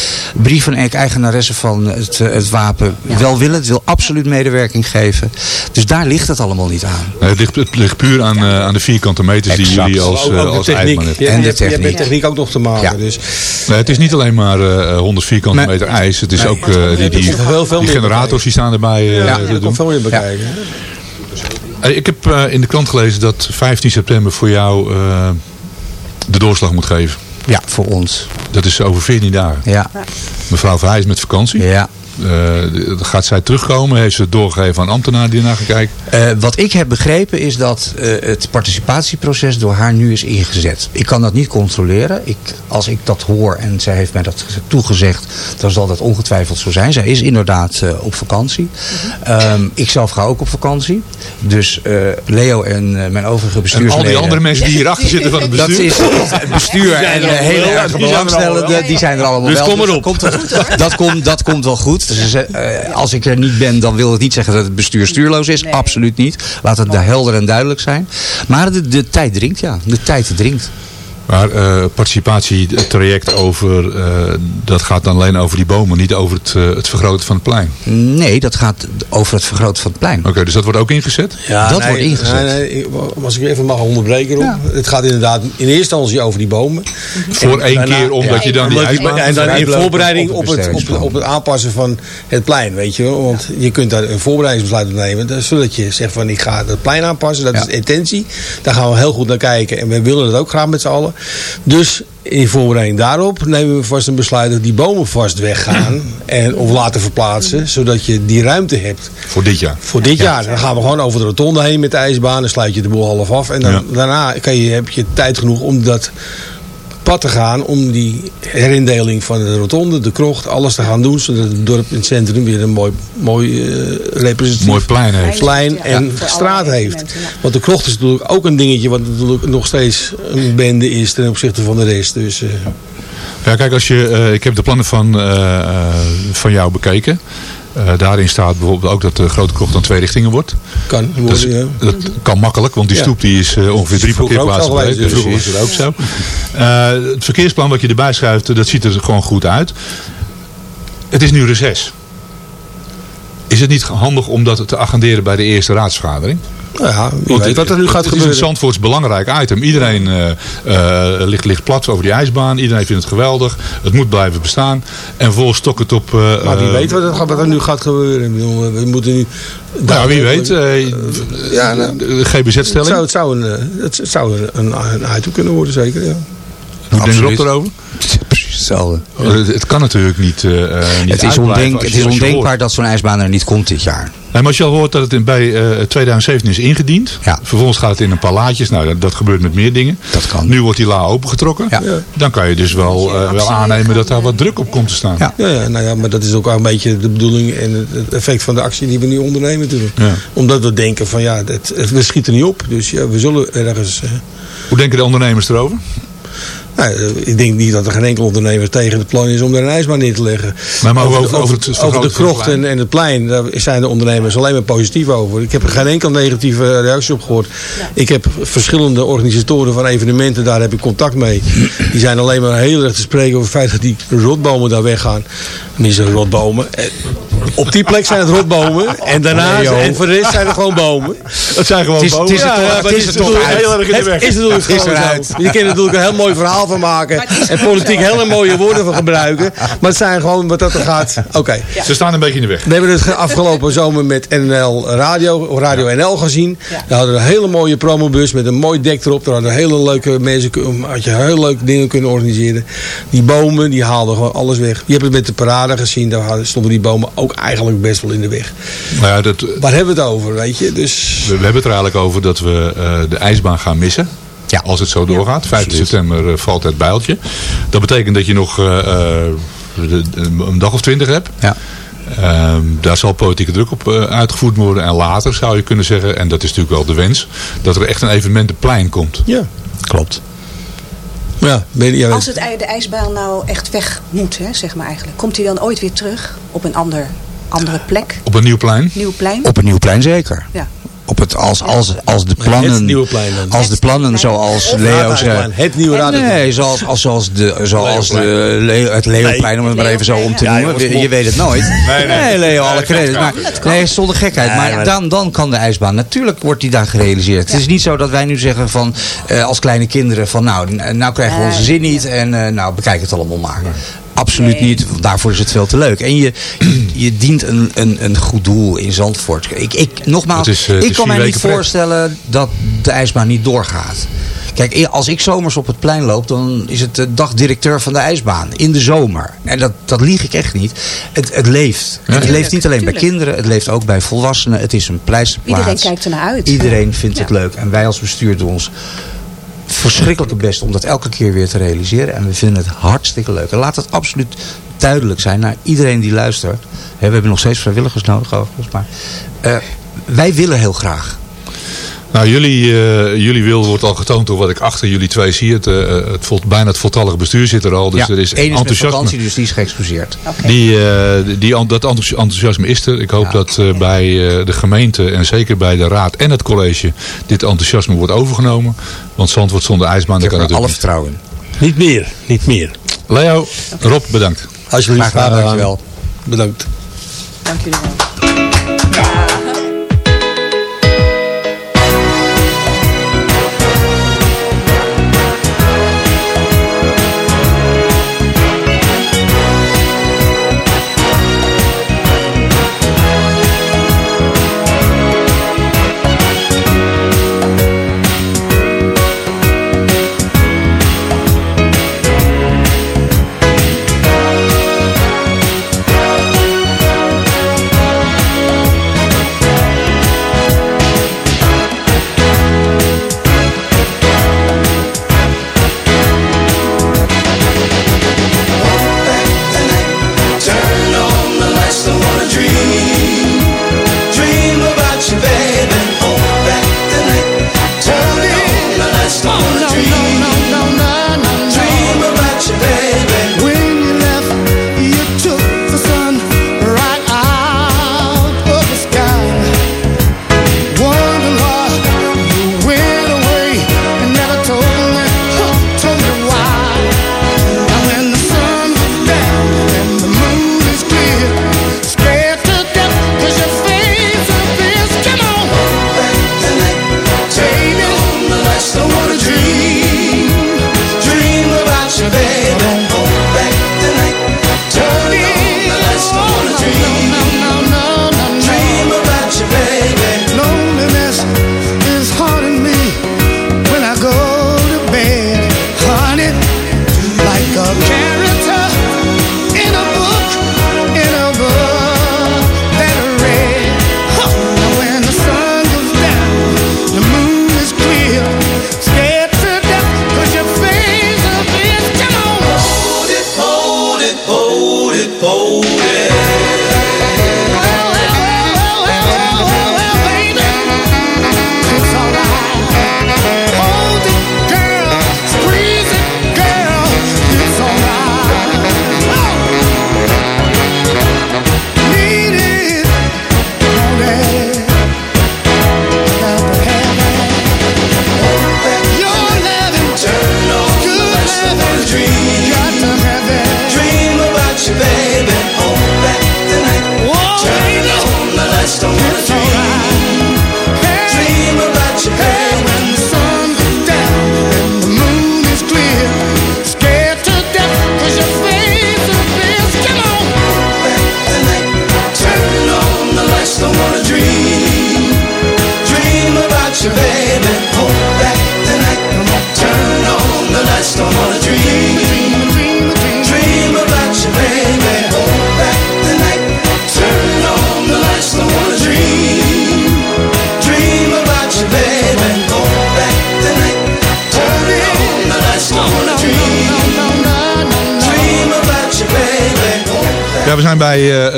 Brief van Eck, eigenaresse van het, eh, het wapen. Welwillend, wil absoluut medewerking geven. Dus daar ligt het allemaal niet aan. Nee, het, ligt, het ligt puur aan, eh, aan de vierkante meters die jullie als, Ook, ook de als techniek. Je, En de hebt- je hebt met techniek. techniek ook nog te maken. Ja. Dus Nee, het is niet alleen maar eh, 100 vierkante meter ijs. Het is ook eh, die, die, die generators die staan erbij eh, ja, doen. komt veel meer bekijken. Eh, Ik heb eh, in de krant gelezen dat 15 september voor jou eh, de doorslag moet geven. Ja, voor ons. Dat is over 14 dagen. Ja. Mevrouw Verheij is met vakantie. Ja. Eh, gaat zij terugkomen? Heeft ze het doorgegeven aan ambtenaren die ernaar gaan kijken? Eh, wat ik heb begrepen is dat eh, het participatieproces door haar nu is ingezet. Ik kan dat niet controleren. Ik, als ik dat hoor en zij heeft mij dat toegezegd, dan zal dat ongetwijfeld zo zijn. Zij is inderdaad eh, op vakantie. Ehm, ik zelf ga ook op vakantie. Dus eh, Leo en mijn overige En bestuursleden... al die andere mensen die hierachter zitten van het Dat bestuur. is het bestuur en de hele erg belangstellenden, die zijn er allemaal Dus wel. kom erop. Dat komt, dat, komt, dat komt wel goed. Eh, als ik er niet ben, dan wil het niet zeggen dat het bestuur stuurloos is. Absoluut niet. Laat het daar helder en duidelijk zijn. Maar de, de tijd dringt, ja. De tijd dringt. Maar eh, participatietraject over, eh, dat gaat dan alleen over die bomen, niet over het, eh, het vergroten van het plein. Nee, dat gaat over het vergroten van het plein. Oké, dus dat wordt ook ingezet? Ja, Dat nee, wordt ingezet. nee, nee, als ik even mag onderbreken erop. Het gaat inderdaad in eerste instantie over die bomen. Voor En één daarna- keer, omdat je dan die ijsbaan... En dan in voorbereiding op het het, op, bestemmingsplan. op het aanpassen van het plein, weet je wel. Want je kunt daar een voorbereidingsbesluit op nemen. Zodat je zegt van ik ga het plein aanpassen. Dat Ja. is de intentie. Daar gaan we heel goed naar kijken. En we willen het ook graag met z'n allen. Dus in voorbereiding daarop nemen we vast een besluit dat die bomen vast weggaan. En, of laten verplaatsen. Zodat je die ruimte hebt Voor dit jaar. voor dit jaar. Dan gaan we gewoon over de rotonde heen met de ijsbaan. Dan sluit je de boel half af. En dan, Ja. daarna kan je, heb je tijd genoeg om dat pad te gaan. Om die herindeling van de rotonde, de krocht, alles te gaan doen. Zodat het dorp in het centrum weer een mooi, mooi eh, representatief Mooi plein heeft. plein en straat heeft. Want de krocht is natuurlijk ook een dingetje wat natuurlijk nog steeds een bende is ten opzichte van de rest. Dus eh, Ja, kijk, als je, eh, ik heb de plannen van, van jou bekeken. Eh, daarin staat bijvoorbeeld ook dat de grote krocht dan twee richtingen wordt. kan Dat, is- worden, ja. dat kan makkelijk, want die Ja. stoep die is eh, ongeveer drie parkeerplaatsen breed. geweest, Vroeger was het ook zo. Eh, het verkeersplan wat je erbij schuift, dat ziet er gewoon goed uit. Het is nu reces. Is het niet handig om dat te agenderen bij de eerste raadsvergadering? Nou ja, Want weet wat er nu gaat het is gebeuren. een Zandvoorts belangrijk item. Iedereen eh, eh, ligt, ligt plat over die ijsbaan. Iedereen vindt het geweldig. Het moet blijven bestaan. En vervolgens stok het op... eh, Maar wie weet wat er, wat er nu gaat gebeuren. Ik bedoel, We moeten nu... Nou, wie weet. eh, ja, nou, het GBZ-stelling. zou, het zou, een, het zou een, een, een item kunnen worden, zeker. Ja. Hoe denkt Rob erover? Precies hetzelfde. Het, het kan natuurlijk niet, eh, eh, niet Het is, ondenk, het is ondenkbaar dat zo'n ijsbaan er niet komt dit jaar. Nee, maar als je al hoort dat het in, bij eh, 2017 is ingediend. Ja. Vervolgens gaat het in een paar laadjes. Nou, dat, dat gebeurt met meer dingen. Dat kan. Nu wordt die la opengetrokken. Ja. Dan kan je dus wel, eh, wel aannemen dat daar wat druk op komt te staan. Ja. Ja, ja, nou ja, maar dat is ook wel een beetje de bedoeling en het- effect van de actie die we nu ondernemen natuurlijk. Ja. Omdat we denken van ja, het, het- we schieten niet op. Dus ja, we zullen ergens... eh, Hoe denken de ondernemers erover? Nou, eh, ik denk niet dat er geen enkel ondernemer tegen het plan is om er een ijsbaan neer te leggen. Maar, maar over, over, de- over, het over krocht en, en het plein, daar zijn de ondernemers alleen maar positief over. Ik heb er geen enkel negatieve reactie op gehoord. Ik heb verschillende organisatoren van evenementen, daar heb ik contact mee. Die zijn alleen maar heel erg te spreken over het feit dat die rotbomen daar weggaan. Niet zo rotbomen. Op die plek zijn het rotbomen. En daarna, Nee, en voor de rest zijn er gewoon bomen. Dat zijn gewoon Het bomen. het is er Ja, toch- ja, het maar is er toch uit. heel erg in de weg. Het is natuurlijk Het gewoon. Je kan er natuurlijk een heel mooi verhaal van maken. En politiek hele mooie woorden van gebruiken. Maar het zijn gewoon wat dat er gaat. Oké. Ze staan een beetje in de weg. We hebben het afgelopen zomer met NL Radio, Radio NL gezien. Daar hadden we een hele mooie promobus met een mooi dek erop. Daar hadden hele leuke mensen, had je heel leuke dingen kunnen organiseren. Die bomen, die haalden gewoon alles weg. Je hebt het met de parade gezien, daar stonden die bomen ook eigenlijk best wel in de weg. Maar ja, dat, Waar hebben we het over, weet je? Dus... we, we hebben het er eigenlijk over dat we eh, de ijsbaan gaan missen. Ja. Als het zo doorgaat. 15 september eh, valt het bijltje. Dat betekent dat je nog eh, eh, een dag of twintig hebt. Ja. Ehm, daar zal politieke druk op eh, uitgevoerd worden. En later zou je kunnen zeggen, en dat is natuurlijk wel de wens, dat er echt een evenementenplein komt. Ja, Klopt. ja, ben, ja Als het, de ijsbaan nou echt weg moet, hè, zeg maar eigenlijk. Komt hij dan ooit weer terug op een ander, andere plek? Op een nieuw plein. Nieuw plein? Op een nieuw plein zeker. Ja. Op het, als, als, als de het plannen, nieuwe plein dan. als de plannen zoals Leo zei. het nieuwe Raadhuisplein. Nee, zoals, als, zoals, de, zoals de, Leo, het Leoplein, om het maar even zo om te Ja, noemen. Je, je weet het nooit. Nee, nee. Leo, alle credits. Maar, nee, zonder gekheid. Maar dan, dan kan de ijsbaan. Natuurlijk wordt die daar gerealiseerd. Het is niet zo dat wij nu zeggen van, eh, als kleine kinderen van nou, nou krijgen we onze zin niet. En eh, nou, bekijk het allemaal maar. Absoluut niet, daarvoor is het veel te leuk. En je, je dient een, een, een goed doel in Zandvoort. Ik, ik, nogmaals, is, eh, ik kan mij niet pret. voorstellen dat de ijsbaan niet doorgaat. Kijk, als ik zomers op het plein loop, dan is het de dagdirecteur van de ijsbaan. In de zomer. En dat, dat lieg ik echt niet. Het, het leeft. het leeft niet alleen bij kinderen, het leeft ook bij volwassenen. Het is een pleisterplaats. Iedereen kijkt er naar uit. Iedereen vindt het leuk. En wij als bestuur doen ons verschrikkelijke best om dat elke keer weer te realiseren. En we vinden het hartstikke leuk. En laat het absoluut duidelijk zijn naar iedereen die luistert. We hebben nog steeds vrijwilligers nodig overigens. Maar eh, wij willen heel graag. Nou, jullie, eh, jullie wil wordt al getoond door wat ik achter jullie twee zie. Het, eh, het vol, bijna het voltallige bestuur zit er al. Dus ja, er is één is met enthousiasme. vakantie, dus die is geëxcuseerd. Die, eh, die, an- dat enthousi- enthousiasme is er. Ik hoop Ja. dat eh, bij eh, de gemeente en zeker bij de raad en het college dit enthousiasme wordt overgenomen. Want Zandvoort zonder ijsbaan, Ik dat heb kan er alle vertrouwen. Niet meer, niet meer. Leo, Rob, bedankt. Alsjeblieft, Graag gedaan, graag dankjewel. Bedankt. Dank jullie wel.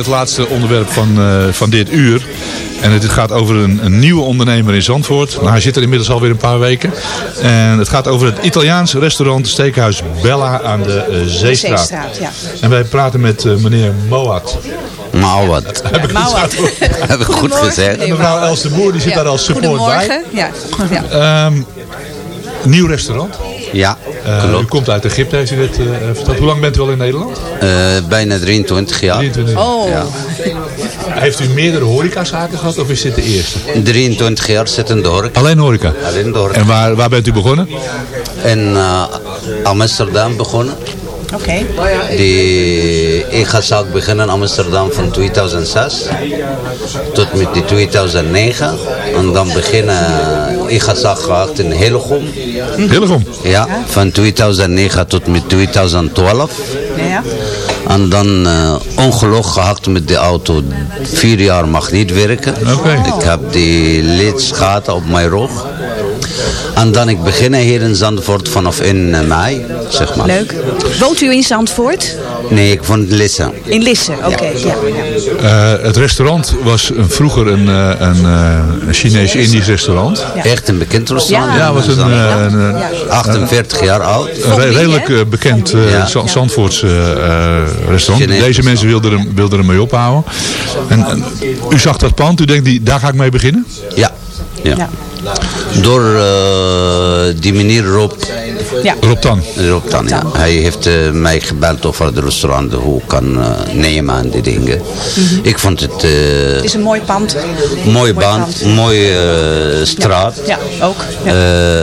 Het laatste onderwerp van, eh, van dit uur. En het gaat over een, een nieuwe ondernemer in Zandvoort. Nou, hij zit er inmiddels alweer een paar weken. En het gaat over het Italiaans restaurant Steakhuis Bella aan de eh, Zeestraat. Zeestraat, ja. En wij praten met eh, meneer Moat. Mauwat. Heb ik Mauwat. Heb ik goed gezegd? En mevrouw Els de Boer die zit daar als support bij. Ja. Ehm, nieuw restaurant. Ja, Eh, u komt uit Egypte, heeft u net eh, verteld. Hoe lang bent u al in Nederland? Eh, bijna 23 jaar. 23. Oh. Ja. Heeft u meerdere horecazaken gehad of is dit de eerste? 23 jaar zit in de horeca. Alleen horeca? Alleen de horeca. En waar, waar bent u begonnen? In eh, Amsterdam begonnen. Oké. Die, ik ga zaak beginnen in Amsterdam van 2006 tot met die 2009. En dan beginnen, ik ga zaak gehad in Hillegom. Hillegom? Ja, van 2009 tot met 2012. Ja. En dan eh ongeluk gehad met de auto. Vier jaar mag niet werken. Ik heb die gehad op mijn rug. En dan ik beginnen hier in Zandvoort vanaf in eh, mei, zeg maar. Leuk. Woont u in Zandvoort? Nee, ik vond Lisse. In Lisse, oké. Ja. Eh, het restaurant was een, vroeger een, eh, een, eh, een Chinees-Indisch restaurant. Echt een bekend restaurant. Ja, was een, eh, een, eh, 48 jaar oud. een re- redelijk bekend eh, Za- Zandvoorts restaurant. Chinees Deze mensen wilden er, wilden er mee ophouden. En, en u zag dat pand, u denkt, die, daar ga ik mee beginnen? Ja. ja. Door eh, die meneer Rob. Ja. Rob Tan. Rob Tan, ja. Hij heeft eh, mij gebeld over het restaurant, hoe ik kan eh, nemen en die dingen. Ik vond het eh Het is een mooi pand. mooie band, mooie eh, straat. Ja, ook. Ja.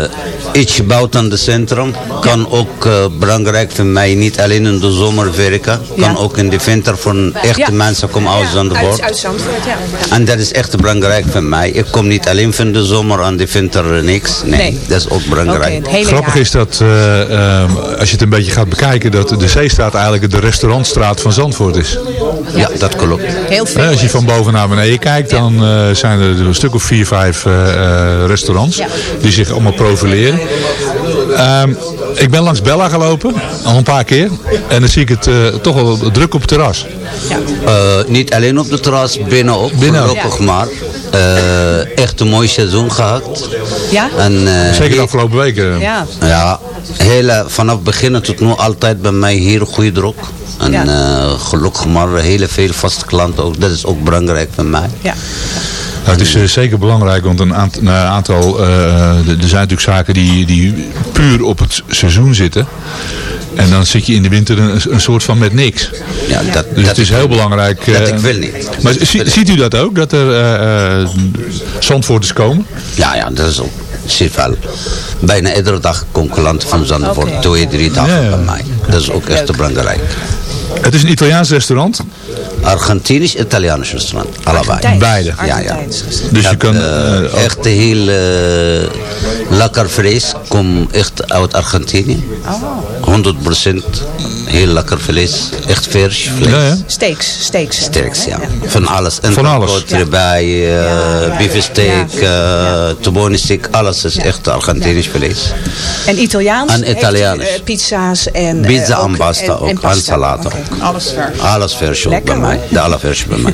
Eh, iets buiten het centrum kan ook eh, belangrijk voor mij, niet alleen in de zomer werken, kan Ja. ook in de winter voor echte Ja. mensen komen uit Zandvoort. uit Zandvoort, ja. En dat is echt belangrijk voor mij. Ik kom niet alleen van de zomer en de winter niks. Nee, Nee. dat is ook belangrijk. Grappig is dat, eh, ehm, als je het een beetje gaat bekijken, dat de Zeestraat eigenlijk de restaurantstraat van Zandvoort is. Ja, dat klopt. Heel veel. Eh, als je van boven naar beneden kijkt, dan eh, zijn er een stuk of vier, vijf eh, eh, restaurants Ja. die zich allemaal profileren. Ehm, ik ben langs Bella gelopen, al een paar keer. En dan zie ik het eh, toch wel druk op het terras. Eh, niet alleen op de terras, binnen ook. Binnen ook. Maar. Eh, echt een mooi seizoen gehad. Ja? En, eh, Zeker de afgelopen weken. Ja. Ja, hele, vanaf beginnen tot nu altijd bij mij hier goede druk. En Ja. eh, gelukkig maar hele veel vaste klanten ook. Dat is ook belangrijk voor mij. Ja. Nou, het is eh, zeker belangrijk, want een aant- een aantal, eh, er er zijn natuurlijk zaken die, die puur op het seizoen zitten. En dan zit je in de winter een, een soort van met niks. Ja, dat, Dus dat het is heel belangrijk. Dat eh, ik wil niet. Maar zie- ziet u dat ook, dat er eh eh, Zandvoorters komen? Ja, ja, dat is ook. Zie wel. Bijna iedere dag komen klanten van Zandvoort. Twee, drie dagen bij mij. Dat is ook echt belangrijk. Het is een Italiaans restaurant. Argentinisch, Italiaans restaurant. Allebei. Argentijns. Beide. Ja, ja. Restaurant. Dus je kan... eh, eh, echt heel eh, lekker vlees. Kom echt uit Argentinië. Oh. 100% heel lekker vlees. Echt vers vlees. ja, ja. Steaks. Steaks. Sterks, ja. Van alles. En Van alles. erbij, uh, beefsteak, uh, alles is echt Argentinisch vlees. En Italiaans? En Italiaans. heeft, eh, pizza's en... eh, Pizza ook- en pasta ook, en pasta. salata. Alles vers. Alles vers bij mij. De alle vers bij mij.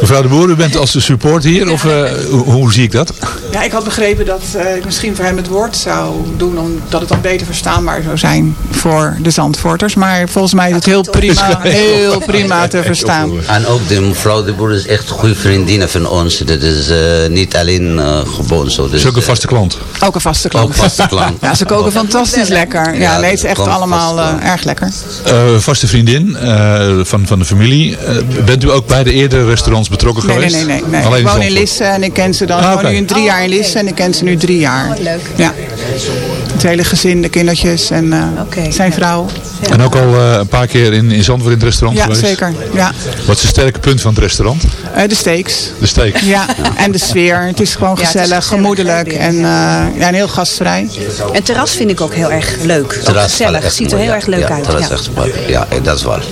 Mevrouw de Boer, u bent als de support hier, of eh, hoe, zie ik dat? Ja, ik had begrepen dat eh, ik misschien voor hem het woord zou doen, omdat het dan beter verstaanbaar zou zijn voor de Zandvoorters. Maar volgens mij is het heel prima, heel prima te verstaan. En ook de mevrouw de Boer is echt goede vriendin van ons. Dat is eh, niet alleen eh, gewoon zo. Dus, is ook een vaste klant. Ook een vaste klant. Ook vaste klant. Ja, ze koken fantastisch lekker. Ja, Ja, nee, het is echt allemaal eh, erg lekker. Eh, vaste vriendin eh, van, van de familie. Eh, bent u ook bij de eerdere restaurants betrokken Nee, nee, geweest? nee. nee, nee. Alleen ik woon in? Lisse en ik ken ze dan. Ah, Ik oké. woon nu een drie jaar in Lisse en ik ken ze nu drie jaar. leuk. Ja. Het hele gezin, de kindertjes en eh, zijn vrouw. En ook al eh, een paar keer in, in Zandvoort in het restaurant Ja, geweest? zeker. Ja. Wat is het sterke punt van het restaurant? Eh, de steaks. De steak. Ja, en de sfeer. Het is gewoon Ja, het is gezellig, gemoedelijk en, eh, ja, en heel gastvrij. En terras vind ik ook heel erg leuk. Ook Terras gezellig. Ziet er heel ja. erg leuk ja, uit. terras Ja. echt mooi. Ja, dat is waar.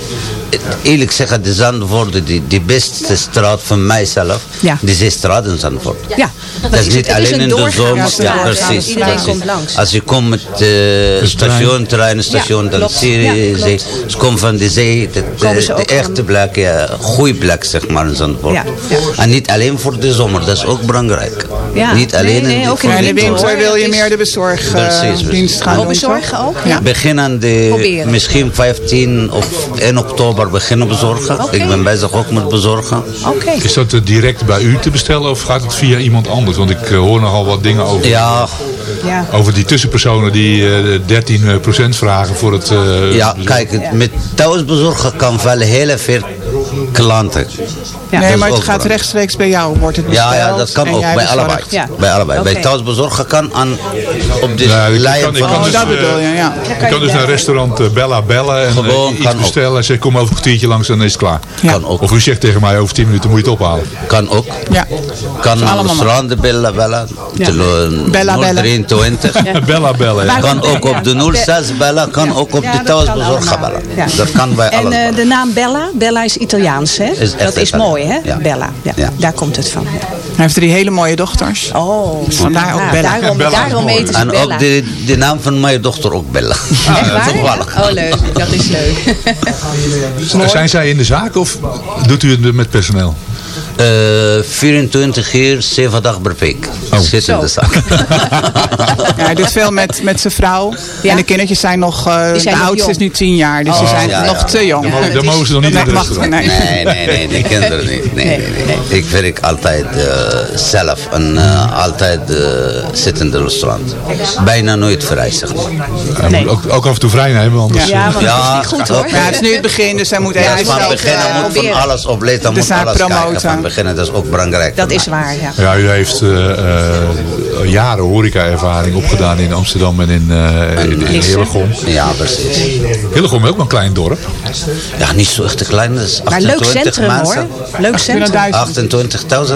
Eh, Eerlijk zeggen, de Zandvoort, die, die beste straat van mijzelf, Ja. die is straat in Zandvoort. Ja, Dat is niet is alleen een in de zomer. Ja, precies. Iedereen precies. komt langs. Als je komt met de stationtrein, station, Ja, dan klopt. zie Ja, je klopt. ze. Ze komen van de zee, de, de, de echte plek, ja, goede plek zeg maar in Zandvoort. Ja, ja. En niet alleen voor de zomer, dat is ook belangrijk. Ja. Niet alleen Nee, nee, in, ook de winter. winter wil je meer de Precies, bezorgdienst precies. gaan Oh, doen. bezorgen toch? ook? Ja. Begin aan de, Proberen. misschien 15 of 1 oktober beginnen bezorgen. Ik ben bezig ook met bezorgen. Oké. Is dat eh, direct bij u te bestellen of gaat het via iemand anders? Want ik eh, hoor nogal wat dingen over, Ja, Ja. over die tussenpersonen die eh 13% vragen voor het... eh, ja kijk, met thuisbezorgen kan wel heel veel klanten. Ja. Nee, maar het gaat rechtstreeks bij jou, wordt het besteld. Ja, ja, dat kan en ook bij allebei. Ja. Bij allebei. Bij Oké. thuisbezorgen kan aan, op de Ja, lijn kan, van... kan dus, dat eh, bedoel je, ja. ik kan dus naar restaurant eh, Bella bellen en Gewoon, eh, iets ook. bestellen. En ze kom over een kwartiertje langs en dan is het klaar. Ja. Kan ook. Of u zegt tegen mij over 10 minuten moet je het ophalen. Kan ook. Ja. Kan naar allemaal restaurant bellen, bellen. Tele- Bella, bellen. 023. Bella bellen. ja. Kan ook op de 06 bellen, kan ook op de allemaal. bellen. Dat kan bij En alles. eh, de naam Bella, Bella is Italiaans, hè? Is echt dat is mooi, hè? Ja. Bella, ja. Ja. Daar komt het van. ja. Hij heeft drie hele mooie dochters. Oh, vandaar ook Bella. Daarom, Bella daarom eten ze En Bella. ook de, de naam van mijn dochter ook. Echt waar? Toevallig. Oh, leuk. Dat is leuk. Zijn zij in de zaak of doet u het met personeel? Eh, 24 uur, 7 dagen per week. Oh. Zit in de zaak. Ja, hij doet veel met, met zijn vrouw. Ja? En de kindertjes zijn nog... eh, zijn de nog oudste jong. is nu tien jaar. Dus Oh, die zijn ja, nog ja. te jong. Ja, Dan dat mogen ze nog niet in het restaurant. nee. Nee, nee, nee, die kinderen niet. Nee, nee, nee. Ik werk altijd eh, zelf en eh, altijd uh, zit in het restaurant. Bijna nooit vrij, zeg maar. Hij moet ook, ook af en toe vrij nemen, anders... Ja. Want Ja, dat is niet goed, hoor. Ja, het is nu het begin, dus hij moet Ja, even van zelf, beginnen eh, moet van alles opletten, De moet zaak alles kijken. promoten. Beginnen, dat is ook belangrijk. Dat is waar, ja. Ja, u heeft eh, eh, jaren horeca-ervaring opgedaan in Amsterdam en in, eh in, in. Hillegom. Ja, precies. Hillegom is ook een klein dorp. Ja, niet zo echt te klein. Dat is Maar leuk 28 centrum, mensen. hoor. Leuk centrum.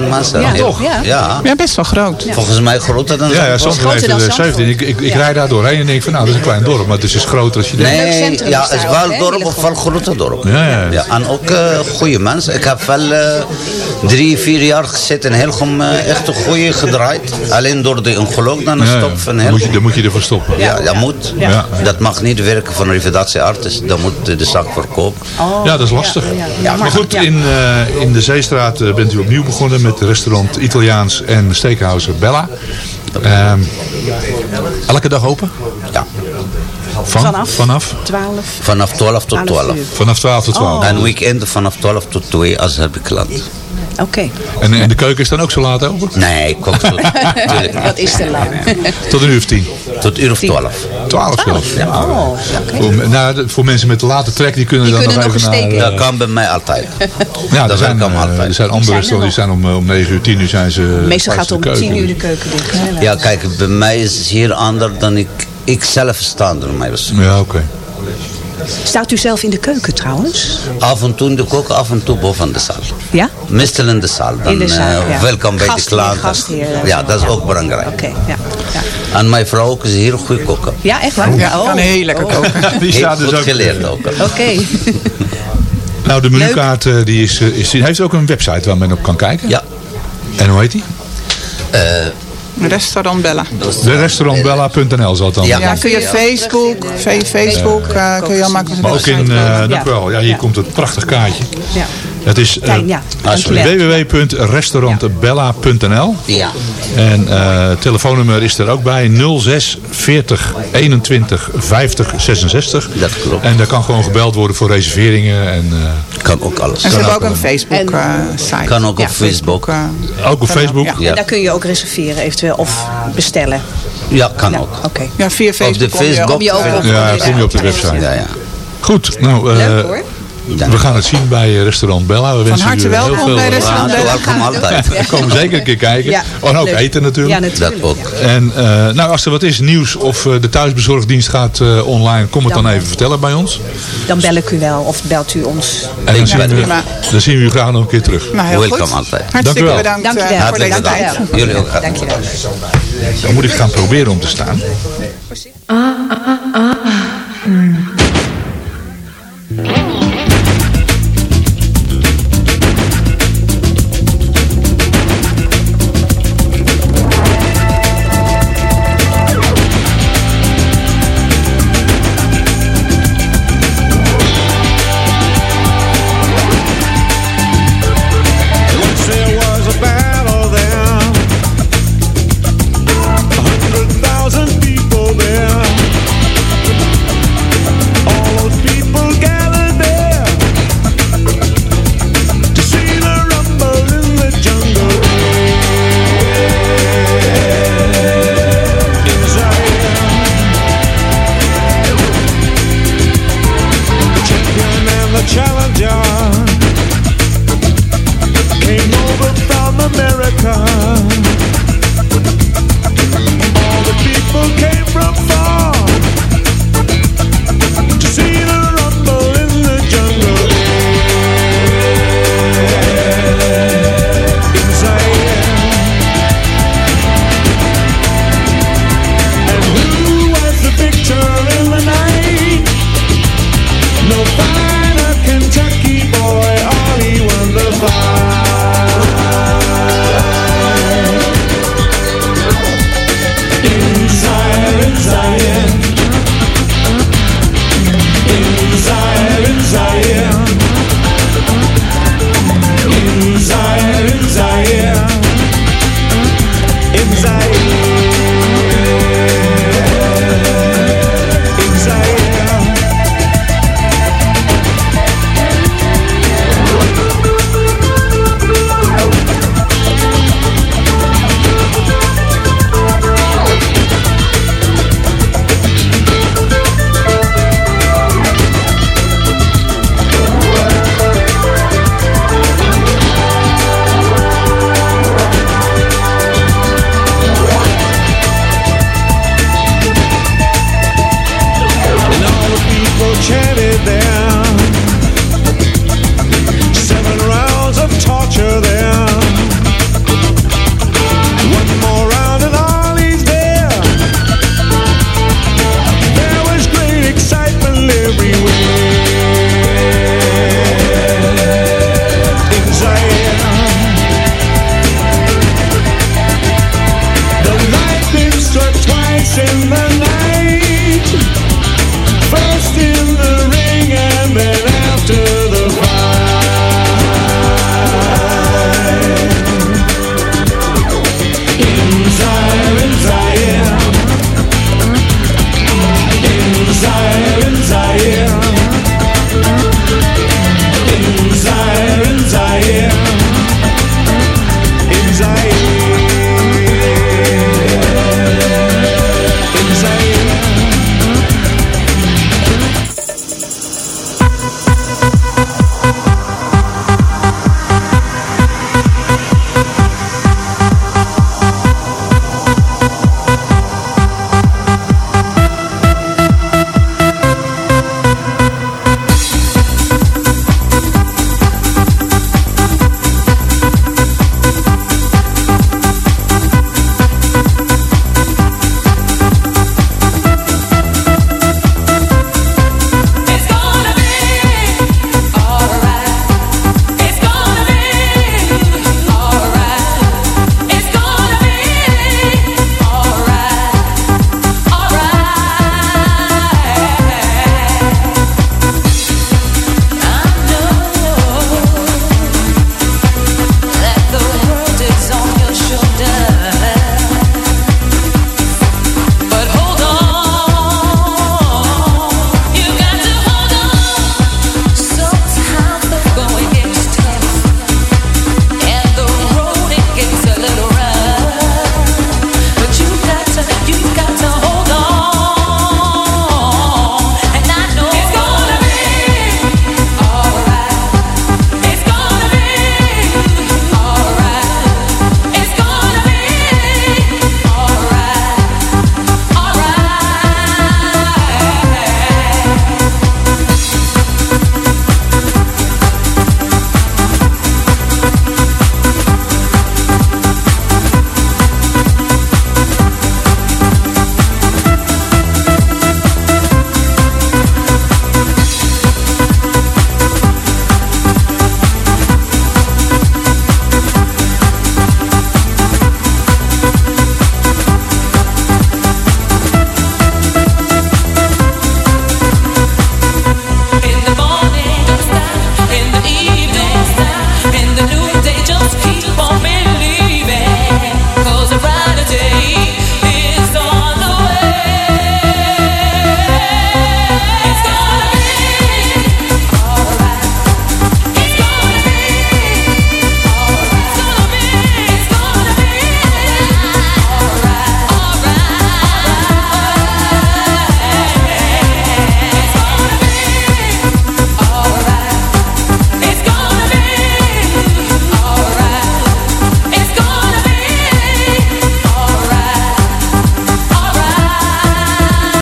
28.000 mensen. Ja, toch? Ja. Ja. Ja, best wel groot. Volgens mij groter dan Ja, ja. Zandvoort heeft groter er dan 17. Ik, ik, ik Ja. rijd daar doorheen en denk van nou, dat is een klein dorp. Maar het is dus groter als je denkt. Nee, centrum ja, is het is wel hè, dorp of wel grote dorp. Ja, ja. Ja, en ook eh, goede mensen. Ik heb wel eh, drie, vier jaar gezeten in Hilgom eh, echt een goede gedraaid. Alleen door de ongeluk dan een Ja, stop van Dan moet, je, dan moet je ervoor stoppen. Ja, dat moet. Ja. Dat mag niet werken van een revalidatiearts. Dan moet de zaak verkopen. Ja, dat is lastig. Ja, maar goed, ja. in, eh, in de Zeestraat eh, bent u opnieuw begonnen met restaurant Italiaans en steakhouse Bella. Ehm, elke dag open? Ja. Van, Vanaf? Vanaf? 12. Vanaf 12 tot 12. uur. Vanaf 12 tot 12. En weekend vanaf 12 tot 2 als heb ik klant. Oké. En, en de keuken is dan ook zo laat open? Nee, ik kook zo. Tuurlijk niet. Dat is te lang. Tot een uur of tien? Tot uur of 12. 12 zelfs? Oh, oké. Voor, nou, de- voor mensen met late trek, die kunnen Die dan kunnen nog even een naar... steek eh, Dat kan bij mij altijd. ja, dat zijn, kan eh, altijd. er zijn andere Die zijn restaurants, die zijn om, eh, om 9 uur, 10 uur zijn ze... Meestal gaat de om keuken. 10 uur de keuken dicht. hè? Ja, kijk, bij mij is het hier anders dan ik, ik zelf door mij. was. Ja, oké. Staat u zelf in de keuken trouwens? Af en toe in de kok, af en toe boven de zaal. Ja? Meestal in de zaal. Dan In de zaal, eh, ja. welkom bij de klanten. gastheer. Ja, dat is ook belangrijk. Oké, ja. ja. En mijn vrouw ook is heel goed koken. Ja, echt waar? Ja, kan heel lekker Oh. koken. Die Heel staat dus goed ook... geleerd ook. Oké. Nou, de menukaart eh, die is, eh, is... Hij heeft ook een website waar men op kan kijken. Ja. En hoe heet die? Eh, Restaurant Bella. De restaurantbella.nl zal het dan Ja, kun je Facebook, Facebook eh, kun je al makkelijk Maar ook in, eh dank u wel. Ja, hier komt het prachtig kaartje. Ja. Het is eh, ja. Dankjewel. www.restaurantbella.nl Ja. En eh, het telefoonnummer is er ook bij 06 40 21 50 66. Dat klopt. En daar kan gewoon gebeld worden voor reserveringen. En, eh, Kan ook alles. En ze Kan hebben ook een Facebook eh, site. Kan ook Ja, op Facebook. ook op Facebook. Ja. En daar kun je ook reserveren eventueel of bestellen. Ja, kan ook. Oké. ja, via Op Facebook. de kom je- Facebook. Kom je ook op. Ja, kom je op de website. Ja, ja. Goed, nou, eh, Leuk hoor. We gaan het zien bij eh, restaurant Bella. We wensen harte u heel welkom veel bij eh, restaurant Bella. welkom altijd. We komen zeker een keer kijken. Ja, Oh, en ook leuk. eten natuurlijk. Ja, natuurlijk. Dat ook. En eh, nou, als er wat is, nieuws of eh, de thuisbezorgdienst gaat eh, online, kom het dan Dan- even vertellen bij ons. Dan bel ik u wel of belt u ons. En dan zien, we, prima. dan zien we u graag nog een keer terug. Nou, heel Welkom goed. altijd. Dank u Hartstikke wel. bedankt Dank je wel. voor deze tijd. Jullie ook. Dankjewel. Dan moet ik gaan proberen om te staan. Ah, ah,